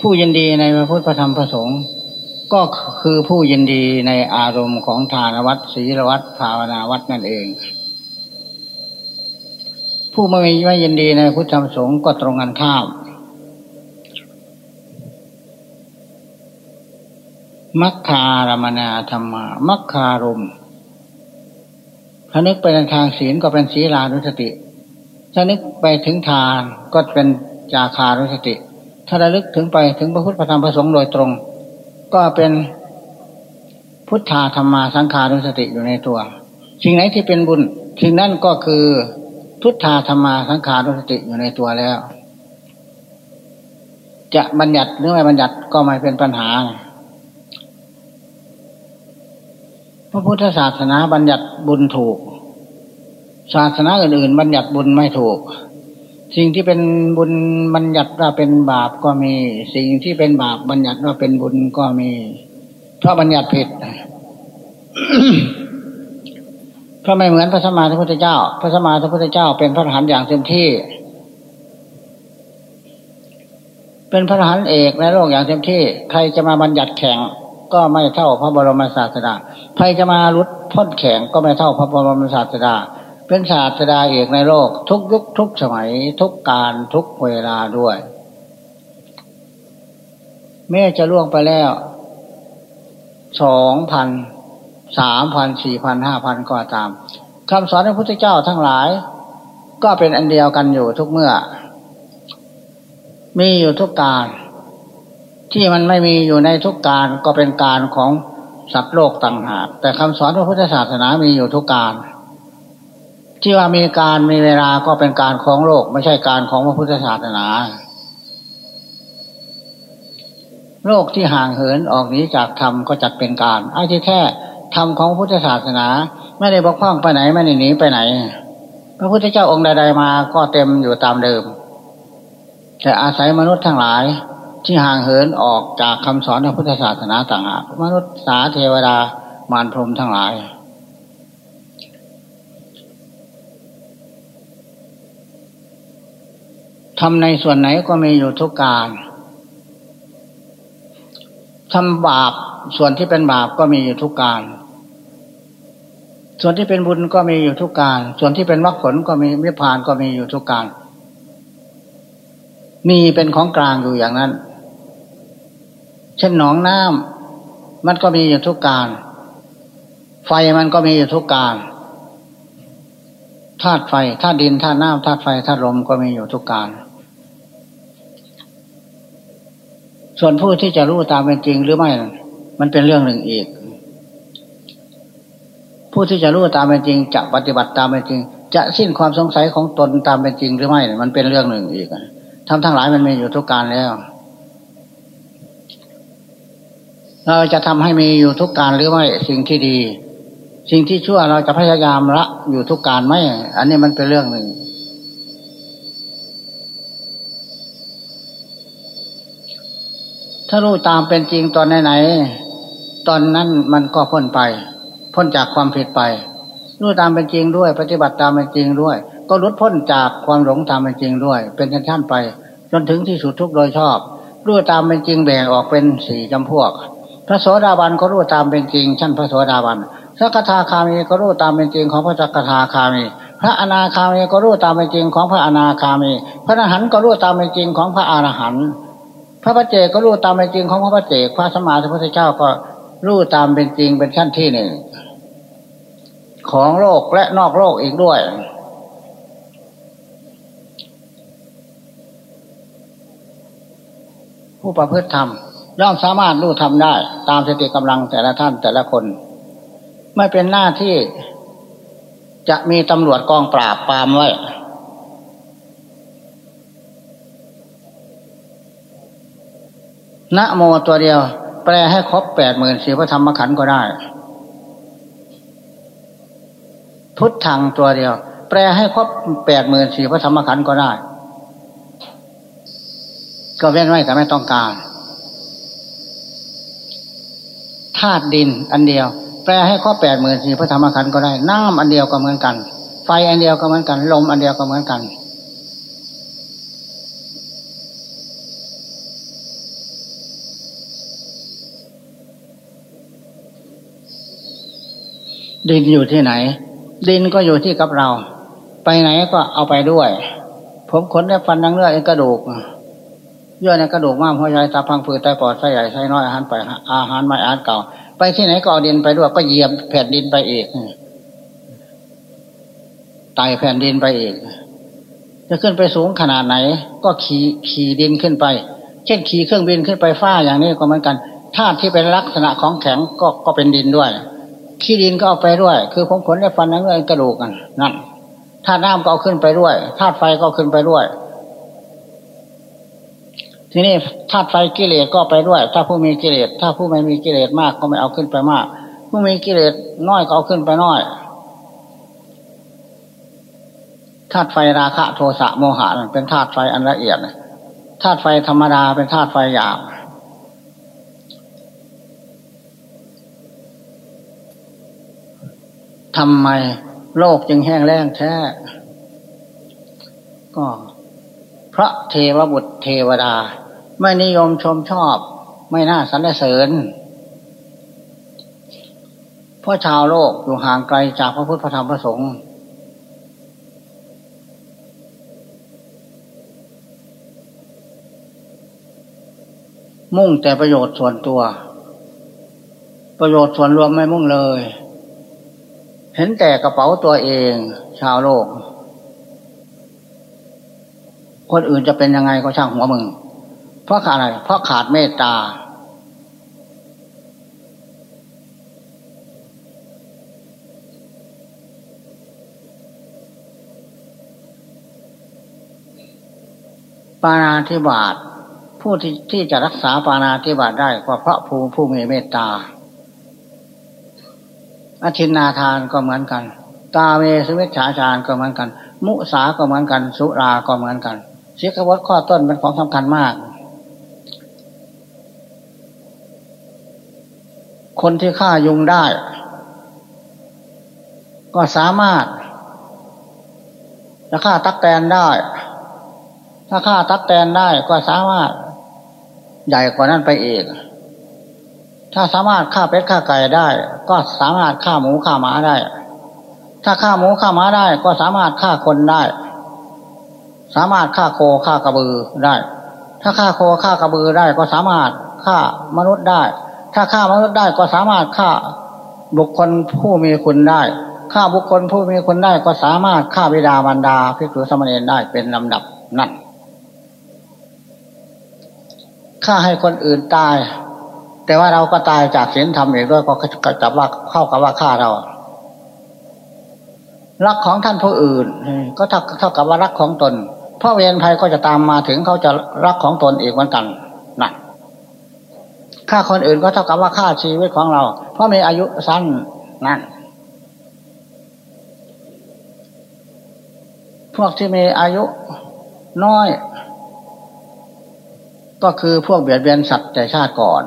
ผู้ยินดีในพระพุทธธรรมพระสงฆ์ ก็คือผู้ยินดีในอารมณ์ของทานวัดศีลวัดภาวนาวัดนั่นเอง ผู้ไม่ไม่ยินดีในพุทธธรรมสงฆ์ก็ตรงกันข้ามมัคคารมนาธรรมามัคคารมถ้านึกไปในทางศีลก็เป็นศีลานุสติ ถ้านึกไปถึงทานก็เป็นจาคานุสติ ถ้าระลึกถึงไปถึงพระพุทธธรรมประสงค์โดยตรง ก็เป็นพุทธาธรรมาสังขานุสติอยู่ในตัว สิ่งไหนที่เป็นบุญสิ่งนั้นก็คือพุทธาธรรมาสังขานุสติอยู่ในตัวแล้ว จะบัญญัติหรือไม่บัญญัติก็ไม่เป็นปัญหา พระพุทธศาสนาบัญญัติบุญถูก ศาสนาอื่นๆ บัญญัติบุญไม่ถูก สิ่งที่เป็นบุญบัญญัติว่าเป็นบาปก็มี สิ่งที่เป็นบาปบัญญัติว่าเป็นบุญก็มี เพราะบัญญัติผิดเพราะไม่เหมือนพระสมมาสัมพุทธเจ้า พระสมมาสัมพุทธเจ้าเป็นพระอรหันต์อย่างเต็มที่ เป็นพระอรหันต์เอกในโลกอย่างเต็มที่ ใครจะมาบัญญัติแข่งก็ไม่เท่าพระบรมศาสดาใครจะมาลุดพ้นแข็งก็ไม่เท่าพระบรมศาสดา เป็นศาสดาเอกในโลก ทุกยุคทุกสมัยทุกการทุกเวลาด้วย แม่จะล่วงไปแล้วสองพันสามพันสี่พันห้าพันก็ตามคำสอนของพระพุทธเจ้าทั้งหลาย ก็เป็นอันเดียวกันอยู่ทุกเมื่อ มีอยู่ทุกการ ที่มันไม่มีอยู่ในทุกการก็เป็นการของสัตว์โลกต่างหากแต่คำสอนพระพุทธศาสนามีอยู่ทุกการ ที่ว่ามีการมีเวลาก็เป็นการของโลก ไม่ใช่การของพระพุทธศาสนา โลกที่ห่างเหินออกนี้จากธรรมก็จัดเป็นการไอ้ที่แท้ธรรมของพุทธศาสนา ไม่ได้บกพร่องไปไหนไม่ได้หนีไปไหน พระพุทธเจ้าองค์ใดๆมาก็เต็มอยู่ตามเดิม แต่อาศัยมนุษย์ทั้งหลายที่ห่างเหินออกจากคำสอนของพุทธศาสนาต่างหากมนุษย์สาเทวดามารพรมทั้งหลาย ทำในส่วนไหนก็มีอยู่ทุกการทำบาปส่วนที่เป็นบาปก็มีอยู่ทุกการ ส่วนที่เป็นบุญก็มีอยู่ทุกการ ส่วนที่เป็นมรรคผลก็มีมิพานก็มีอยู่ทุกการ มีเป็นของกลางอยู่อย่างนั้น เช่นหนองน้ำมันก็มีอยู่ทุกการ ไฟมันก็มีอยู่ทุกการธาตุไฟธาตุดินธาตุน้ำธาตุไฟธาตุลมก็มีอยู่ทุกการ ส่วนผู้ที่จะรู้ตามเป็นจริงหรือไม่ มันเป็นเรื่องหนึ่งอีก ผู้ที่จะรู้ตามเป็นจริง จะปฏิบัติตามเป็นจริง จะสิ้นความสงสัยของตนตามเป็นจริงหรือไม่ มันเป็นเรื่องหนึ่งอีกทำทั้งหลายมันมีอยู่ทุกการแล้ว เราจะทำให้มีอยู่ทุกการหรือไม่สิ่งที่ดี สิ่งที่ชั่วเราจะพยายามละอยู่ทุกการไหมอันนี้มันเป็นเรื่องหนึ่ง ถ้ารู้ตามเป็นจริงตอนไหนๆตอนนั้นมันก็พ้นไป พ้นจากความผิดไป รู้ตามเป็นจริงด้วย ปฏิบัติตามเป็นจริงด้วย ก็ลดพ้นจากความหลงตามเป็นจริงด้วย เป็นชั้นไป จนถึงที่สุดทุกโดยชอบรู้ตามเป็นจริงแบ่งออกเป็นสี่จำพวก พระโสดาบันก็รู้ตามเป็นจริง ชั้นพระโสดาบันสักทาคามีก็รู้ตามเป็นจริงของพระสักทาคามี พระอนาคามีก็รู้ตามเป็นจริงของพระอนาคามี พระอรหันต์ก็รู้ตามเป็นจริงของพระอรหันต์ พระพเจก็รู้ตามเป็นจริงของพระพเจกพระสมมาสัมพุทธเจ้าก็รู้ตามเป็นจริงเป็นขั้นที่หนึ่งของโลกและนอกโลกอีกด้วย ผู้ประพฤติธรรมย่อมสามารถรู้ทำได้ ตามสติกำลังแต่ละท่านแต่ละคน ไม่เป็นหน้าที่จะมีตำรวจกองปราบปรามไว้ นะโมตัวเดียว แปลให้ครบแปดหมื่นสี่พระธรรมขันธ์ก็ได้ พุทธังตัวเดียว แปลให้ครบแปดหมื่นสี่พระธรรมขันธ์ก็ได้ ก็เว้นไว้แต่ไม่ต้องการธาตุดินอันเดียว แปลให้ครบแปดหมื่นสี่พระธรรมขันธ์ก็ได้ น้ำอันเดียวก็เหมือนกัน ไฟอันเดียวก็เหมือนกัน ลมอันเดียวก็เหมือนกัน ดินอยู่ที่ไหน ดินก็อยู่ที่กับเรา ไปไหนก็เอาไปด้วย ผมขนได้ฟันดังเลือดเอ็นกระดูกย่อในกระดูกม้ามหัวใจตาพังผืดไตปอดไส้ใหญ่ไส้น้อยอาหารไปอาหารไม่อาหารเก่า ไปที่ไหนก็เอาดินไปด้วยก็เหยียบแผ่นดินไปอีกไตแผ่นดินไปอีกจะขึ้นไปสูงขนาดไหน ก็ขี่ขี่ดินขึ้นไป เช่นขี่เครื่องบินขึ้นไปฟ้าอย่างนี้ก็เหมือนกันธาตุที่เป็นลักษณะของแข็งก็ก็เป็นดินด้วย ขี้ดินก็เอาไปด้วย คือผมขนและฟันนั่งเงินกระดูกกันนั่นธาตุน้ำก็เอาขึ้นไปด้วยธาตุไฟก็ขึ้นไปด้วย ทีนี้ธาตุไฟกิเลสก็ไปด้วย ถ้าผู้มีกิเลสถ้าผู้ไม่มีกิเลสมากก็ไม่เอาขึ้นไปมาก ผู้มีกิเลสน้อยก็เอาขึ้นไปน้อยธาตุไฟราคะโทสะโมหะเป็นธาตุไฟอันละเอียดธาตุไฟธรรมดาเป็นธาตุไฟหยาบ ทำไมโลกจึงแห้งแล้งแท้ ก็พระเทวบุตรเทวดา ไม่นิยมชมชอบ ไม่น่าสรรเสริญเพราะชาวโลกอยู่ห่างไกลจากพระพุทธพระธรรมพระสงฆ์มุ่งแต่ประโยชน์ส่วนตัว ประโยชน์ส่วนรวมไม่มุ่งเลย เห็นแต่กระเป๋าตัวเอง ชาวโลก คนอื่นจะเป็นยังไงก็ช่างหัวมึง เพราะขาดอะไร เพราะขาดเมตตา ปานาธิบาตผู้ที่ที่จะรักษาปานาธิบาตได้ก็เพราะผู้ผู้มีเมตตา อธินาทานก็เหมือนกันกาเมสวิชาจารก็เหมือนกัน มุสาก็เหมือนกัน สุราก็เหมือนกันเสียขวัตข้อต้นเป็นของสำคัญมาก คนที่ฆ่ายุงได้ ก็สามารถจะฆ่าตักแตนได้ ถ้าฆ่าตักแตนได้ก็สามารถใหญ่กว่านั้นไปอีก ถ้าสามารถฆ่าเป็ดฆ่าไก่ได้ ก็สามารถฆ่าหมูฆ่าหมาได้ ถ้าฆ่าหมูฆ่าหมาได้ ก็สามารถฆ่าคนได้ สามารถฆ่าโคฆ่ากระบือได้ ถ้าฆ่าโคฆ่ากระบือได้ก็สามารถฆ่ามนุษย์ได้ ถ้าฆ่ามนุษย์ได้ก็สามารถฆ่าบุคคลผู้มีคุณได้ฆ่าบุคคลผู้มีคุณได้ก็สามารถฆ่าบิดามารดาพิกษุสมณีได้เป็นลำดับนั่นฆ่าให้คนอื่นตาย แต่ว่าเราก็ตายจากศีลธรรมเองด้วยก็จับว่าเข้ากับว่าฆ่าเรารักของท่านผู้อื่น ก็เท่าเท่ากับว่ารักของตน เพราะเวรภัยก็จะตามมาถึงเขาจะรักของตนอีกเหมือนกันนั่นฆ่าคนอื่นก็เท่ากับว่าฆ่าชีวิตของเรา เพราะมีอายุสั้นนั่นพวกที่มีอายุน้อย ก็คือพวกเบียดเบียนสัตว์แต่ชาติก่อน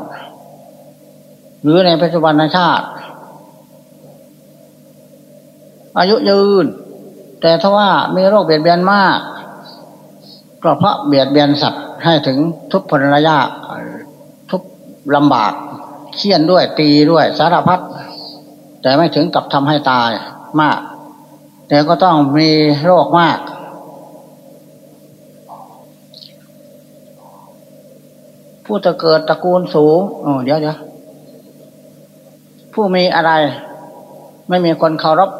หรือในปัจจุบันชาติ อายุยืน แต่ถ้าว่ามีโรคเบียดเบียนมากก็เพราะเบียดเบียนสัตว์ให้ถึงทุกพลระยะทุกลำบากเคี่ยนด้วยตีด้วยสารพัดแต่ไม่ถึงกับทำให้ตายมาก แต่ก็ต้องมีโรคมาก ผู้จะเกิดตระกูลสูงอ๋อเดี๋ยวเดี๋ยว ผู้มีอะไรไม่มีคนเคารพ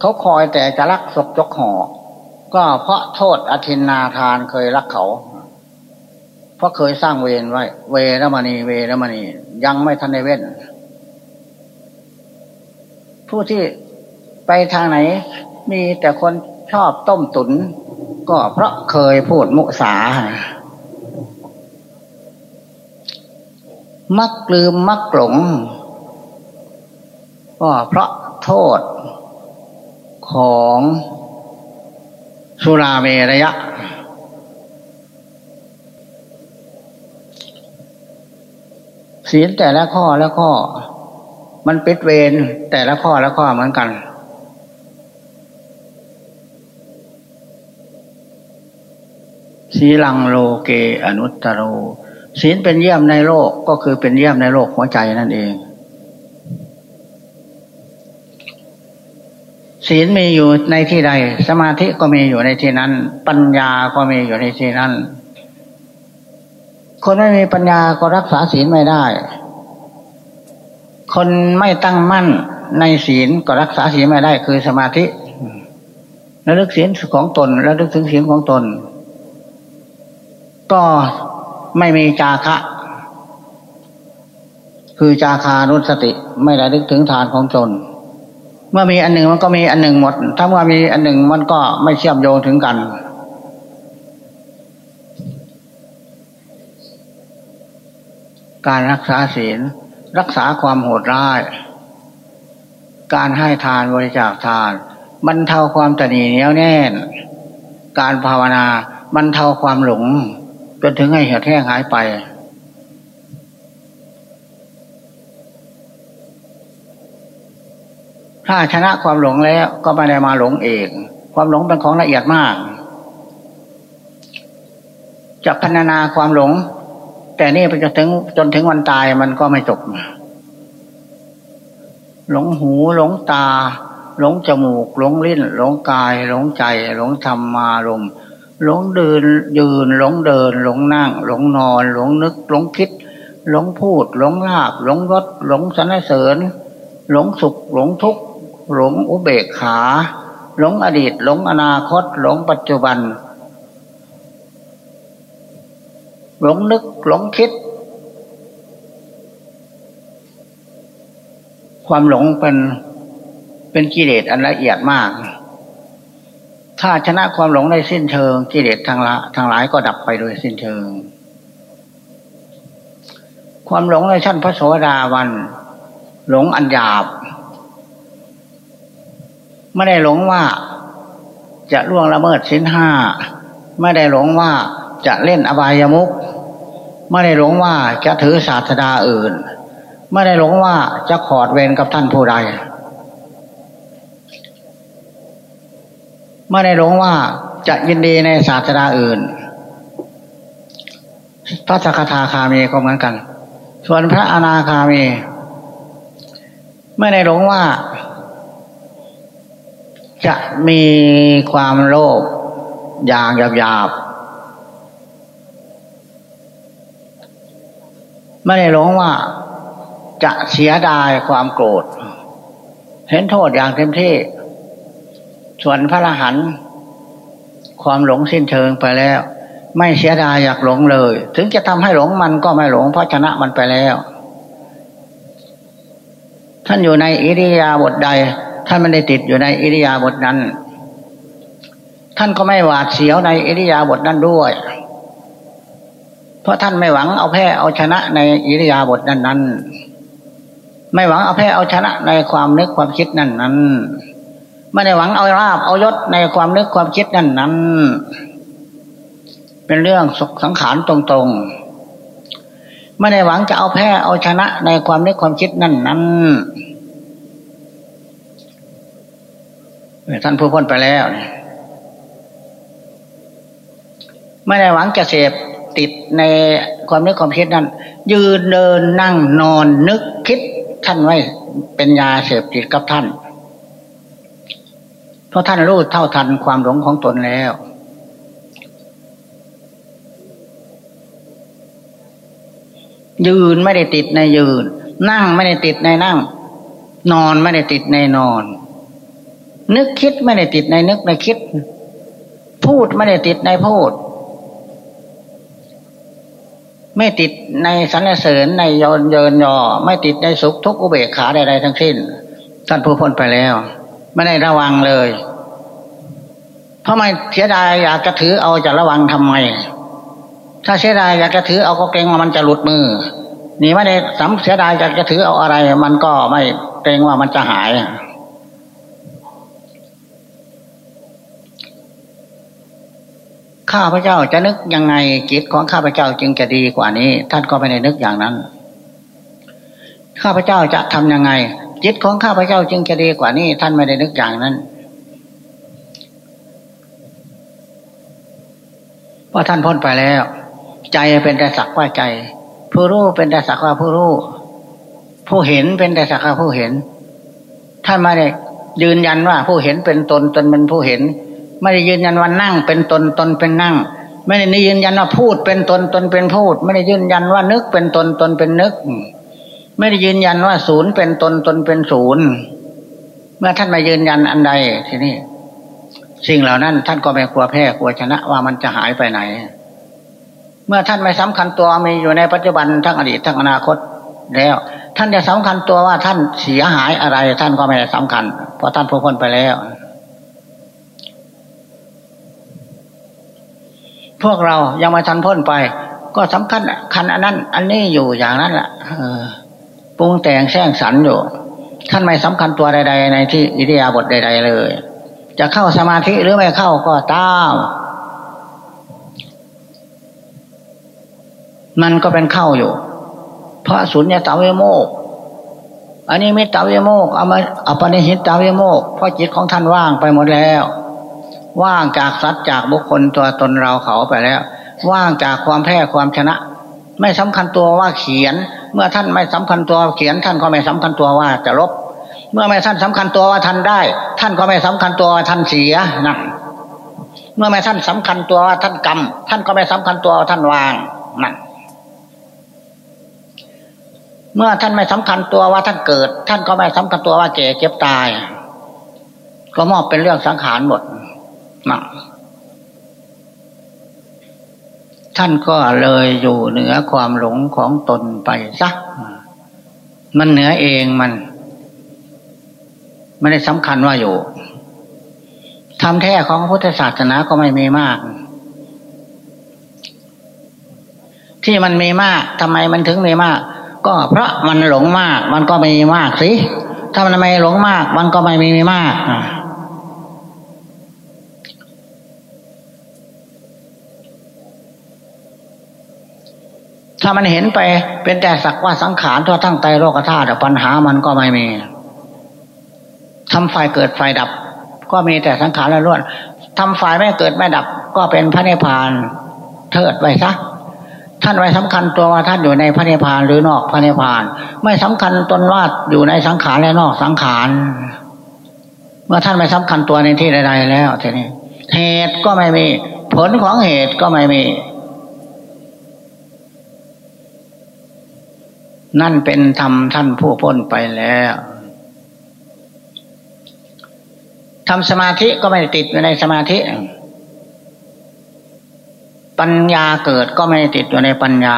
เขาคอยแต่จะรักศกจกหอก็เพราะโทษอธินนาทานเคยรักเขา เพราะเคยสร้างเวรไว้ เวรมณีเวรมณียังไม่ทันได้เว้น ผู้ที่ไปทางไหน มีแต่คนชอบต้มตุน ก็เพราะเคยพูดมุสา มักลืมมักหลง ก็เพราะโทษของสุราเมรยะ ศีลแต่ละข้อแล้วข้อ มันปิดเวรแต่ละข้อแล้วข้อเหมือนกันสีลังโลเกอนุตตโรศีลเป็นเยี่ยมในโลกก็คือเป็นเยี่ยมในโลกหัวใจนั่นเอง ศีลมีอยู่ในที่ใด สมาธิก็มีอยู่ในที่นั้น ปัญญาก็มีอยู่ในที่นั้น คนไม่มีปัญญาก็รักษาศีลไม่ได้ คนไม่ตั้งมั่นในศีลก็รักษาศีลไม่ได้ คือสมาธิแล้วลึกศีลของตนแล้วลึกถึงศีลของตน ก็ไม่มีจาคะ คือจาคานุสติ ไม่ได้ลึกถึงฐานของตน เมื่อมีอันหนึ่งมันก็มีอันหนึ่งหมด ถ้าเมื่อมีอันหนึ่งมันก็ไม่เชื่อมโยงถึงกัน การรักษาศีล รักษาความโหดร้าย การให้ทานบริจาคทานบรรเทาความตนีเหนียวแน่น การภาวนาบรรเทาความหลงจนถึงให้เหี่ยวแห้งหายไป ถ้าชนะความหลงแล้วก็ไม่ได้มาหลงเอง ความหลงเป็นของละเอียดมากจะพัฒนาความหลง แต่นี่ไปจนถึงจนถึงวันตายมันก็ไม่จบหลงหูหลงตา หลงจมูก หลงลิ้น หลงกาย หลงใจ หลงธรรมารมณ์หลงเดินยืน หลงเดิน หลงนั่ง หลงนอน หลงนึก หลงคิด หลงพูด หลงลาบ หลงรสหลงสรรเสริญ หลงสุข หลงทุกข์ หลงอุเบกขา หลงอดีต หลงอนาคต หลงปัจจุบัน หลงนึกหลงคิด ความหลงเป็นเป็นกิเลสอันละเอียดมาก ถ้าชนะความหลงได้สิ้นเชิงกิเลสทางละทางหลายก็ดับไปโดยสิ้นเชิง ความหลงในชั้นพระโสดาวัน หลงอันหยาบ ไม่ได้หลงว่าจะล่วงละเมิดสินห้าไม่ได้หลงว่าจะเล่นอบายามุกไม่ได้หลงว่าจะถือศาสดาอื่น ไม่ได้หลงว่าจะขอดเวรกับท่านผู้ใด ไม่ได้หลงว่าจะยินดีในศาสดาอื่น พระสกทาคามีก็เหมือนกัน ส่วนพระอนาคามี ไม่ได้หลงว่า จะมีความโลภอย่างหยาบไม่ได้หลงว่าจะเสียดายความโกรธ เห็นโทษอย่างเต็มที่ ส่วนพระรหันความหลงสิ้นเชิงไปแล้ว ไม่เสียดายอยากหลงเลย ถึงจะทำให้หลงมันก็ไม่หลงเพราะชนะมันไปแล้ว ท่านอยู่ในอิริยาบถใด ท่านไม่ได้ติดอยู่ในอิริยาบถนั้น ท่านก็ไม่หวาดเสียวในอิริยาบถนั้นด้วย เพราะท่านไม่หวังเอาแพ้เอาชนะในอิริยาบถนั้นนั้นไม่หวังเอาแพ้เอาชนะในความนึกความคิดนั่นนั้นไม่ได้หวังเอาราบเอายศในความนึกความคิดนั่นนั้น เป็นเรื่องสังขารตรงๆ ไม่ได้หวังจะเอาแพ้เอาชนะในความนึกความคิดนั่นนั้น ท่านผู้พ้นไปแล้วไม่ได้หวังจะเสพติดในความนึกความคิดนั้น ยืนเดินนั่งนอนนึกคิดท่านไว้เป็นยาเสพติดกับท่าน เพราะท่านรู้เท่าทันความหลงของตนแล้ว ยืนไม่ได้ติดในยืน นั่งไม่ได้ติดในนั่ง นอนไม่ได้ติดในนอน นึกคิดไม่ได้ติดในนึกในคิด พูดไม่ได้ติดในพูด ไม่ติดในสรรเสริญในยนเยินยอ ไม่ติดในสุขทุกอุเบกขาใดๆทั้งสิ้นท่านผู้พ้นไปแล้ว ไม่ได้ระวังเลยเพราะไม่เสียดายอยากจะถือเอาจะระวังทำไม ถ้าเสียดายอยากจะถือเอาก็เกรงว่ามันจะหลุดมือนี่ไม่ได้สำเสียดายอยากจะถือเอาอะไร มันก็ไม่เกรงว่ามันจะหาย ข้าพเจ้าจะนึกยังไงจิตของข้าพเจ้าจึงจะดีกว่านี้ ท่านก็ไม่ได้นึกอย่างนั้น ข้าพเจ้าจะทํำยังไง จิตของข้าพเจ้าจึงจะดีกว่านี้ ท่านไม่ได้นึกอย่างนั้นเพราะท่านพ้นไปแล้ว ใจเป็นแต่สักว่าใจ ผู้รู้เป็นแต่สักว่าผู้รู้ผู้เห็นเป็นแต่สักว่าผู้เห็นท่านไม่ได้ยืนยันว่าผู้เห็นเป็นตนตนเป็นผู้เห็น ไม่ได้ยืนยันว่านั่งเป็นตนตนเป็นนั่ง ไม่ได้ยืนยันว่าพูดเป็นตนตนเป็นพูด ไม่ได้ยืนยันว่านึกเป็นตนตนเป็นนึก ไม่ได้ยืนยันว่าศูนย์เป็นตนตนเป็นศูนย์เมื่อท่านมายืนยันอันใดทีนี้สิ่งเหล่านั้น ท่านก็ไม่กลัวแพ้กลัวชนะว่ามันจะหายไปไหน เมื่อท่านไม่สำคัญตัวมีอยู่ในปัจจุบันทั้งอดีตทั้งอนาคตแล้ว ท่านจะสำคัญตัวว่าท่านเสียหายอะไร ท่านก็ไม่สำคัญเพราะท่านพ้นไปแล้ว พวกเรายังมาทันพ้นไป ก็สำคัญคันอันนั้น อันนี้อยู่อย่างนั้นแหละปรุงแต่งแส้งสรรอยู่ ท่านไม่สำคัญตัวใด ๆ ในที่อิริยาบถใด ๆ เลย จะเข้าสมาธิหรือไม่เข้าก็ตามมันก็เป็นเข้าอยู่ เพราะสุญญตาวิโมกอันนี้มิตาวิโมกเอามาอปนิหิตตาวิโมกเพราะจิตของท่านว่างไปหมดแล้ว ว่างจากสัตว์จากบุคคลตัวตนเราเขาไปแล้ว ว่างจากความแพ้ความชนะ ไม่สำคัญตัวว่าเขียน เมื่อท่านไม่สำคัญตัวเขียน ท่านก็ไม่สำคัญตัวว่าจะลบ เมื่อไม่ท่านสำคัญตัวว่าท่านได้ ท่านก็ไม่สำคัญตัวว่าท่านเสียนะเมื่อไม่ท่านสำคัญตัวว่าท่านกรรมท่านก็ไม่สำคัญตัวว่าท่านวางนั่นเมื่อท่านไม่สำคัญตัวว่าท่านเกิด ท่านก็ไม่สำคัญตัวว่าแก่เจ็บตาย ก็มอบเป็นเรื่องสังขารหมด นะท่านก็เลยอยู่เหนือความหลงของตนไปซะมันเหนือเองมัน ไม่ได้สำคัญว่าอยู่ทำแท้ของพุทธศาสนาก็ไม่มีมาก ที่มันมีมากทำไมมันถึงมีมาก ก็เพราะมันหลงมาก มันก็มีมากสิถ้ามันไม่หลงมาก มันก็ไม่มีมาก ถ้ามันเห็นไปเป็นแต่สักว่าสังขารทั่วทั้งใจโลกธาตุปัญหามันก็ไม่มีทำไฟเกิดไฟดับ ก็มีแต่สังขารล้วนทำไฟไม่เกิดไม่ดับ ก็เป็นพระนิพพานเทิดไว้ซะท่านไว้สำคัญตัวว่าท่านอยู่ในพระนิพพานหรือนอกพระนิพพาน ไม่สำคัญตนว่าอยู่ในสังขารและนอกสังขารเมื่อท่านไม่สำคัญตัวในที่ใดๆแล้วทีนี้เหตุก็ไม่มี ผลของเหตุก็ไม่มี นั่นเป็นธรรมท่านผู้พ้นไปแล้วทำสมาธิก็ไม่ติดอยู่ในสมาธิ ปัญญาเกิดก็ไม่ติดอยู่ในปัญญา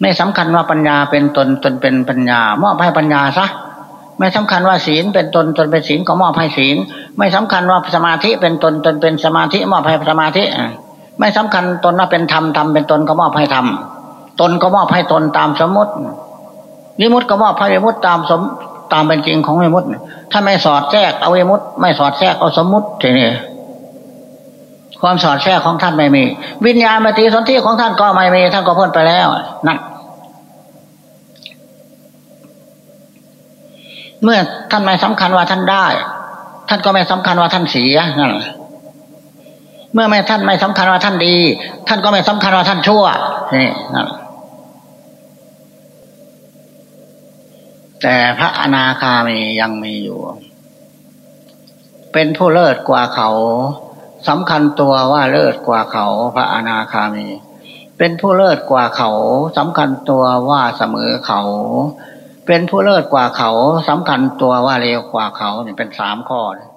ไม่สำคัญว่าปัญญาเป็นตนตนเป็นปัญญามอบให้ปัญญาซะไม่สำคัญว่าศีลเป็นตนตนเป็นศีลก็มอบให้ศีล ไม่สำคัญว่าสมาธิเป็นตนตนเป็นสมาธิมอบให้สมาธิ ไม่สำคัญตนว่าเป็นธรรมธรรมเป็นตนก็มอบให้ธรรม ตนก็มอบให้ตนตามสมมติวิมุตก็มอบให้วิมุตตามสมตามเป็นจริงของวิมุตถ้าไม่สอดแทรกเอาวิมุตไม่สอดแทรกเอาสมมติทีนี้ความสอดแทรกของท่านไม่มี วิญญาณมติสนธิของท่านก็ไม่มีท่านก็พ้นไปแล้วนั่นเมื่อท่านไม่สำคัญว่าท่านได้ ท่านก็ไม่สำคัญว่าท่านเสียนั่นเมื่อไม่ท่านไม่สำคัญว่าท่านดี ท่านก็ไม่สำคัญว่าท่านชั่วนี่นั่น แต่พระอนาคามียังมีอยู่ เป็นผู้เลิศกว่าเขาสำคัญตัวว่าเลิศกว่าเขา พระอนาคามี เป็นผู้เลิศกว่าเขาสำคัญตัวว่าเสมอเขา เป็นผู้เลิศกว่าเขาสำคัญตัวว่าเร็วกว่าเขาเนี่เป็นสามข้อเ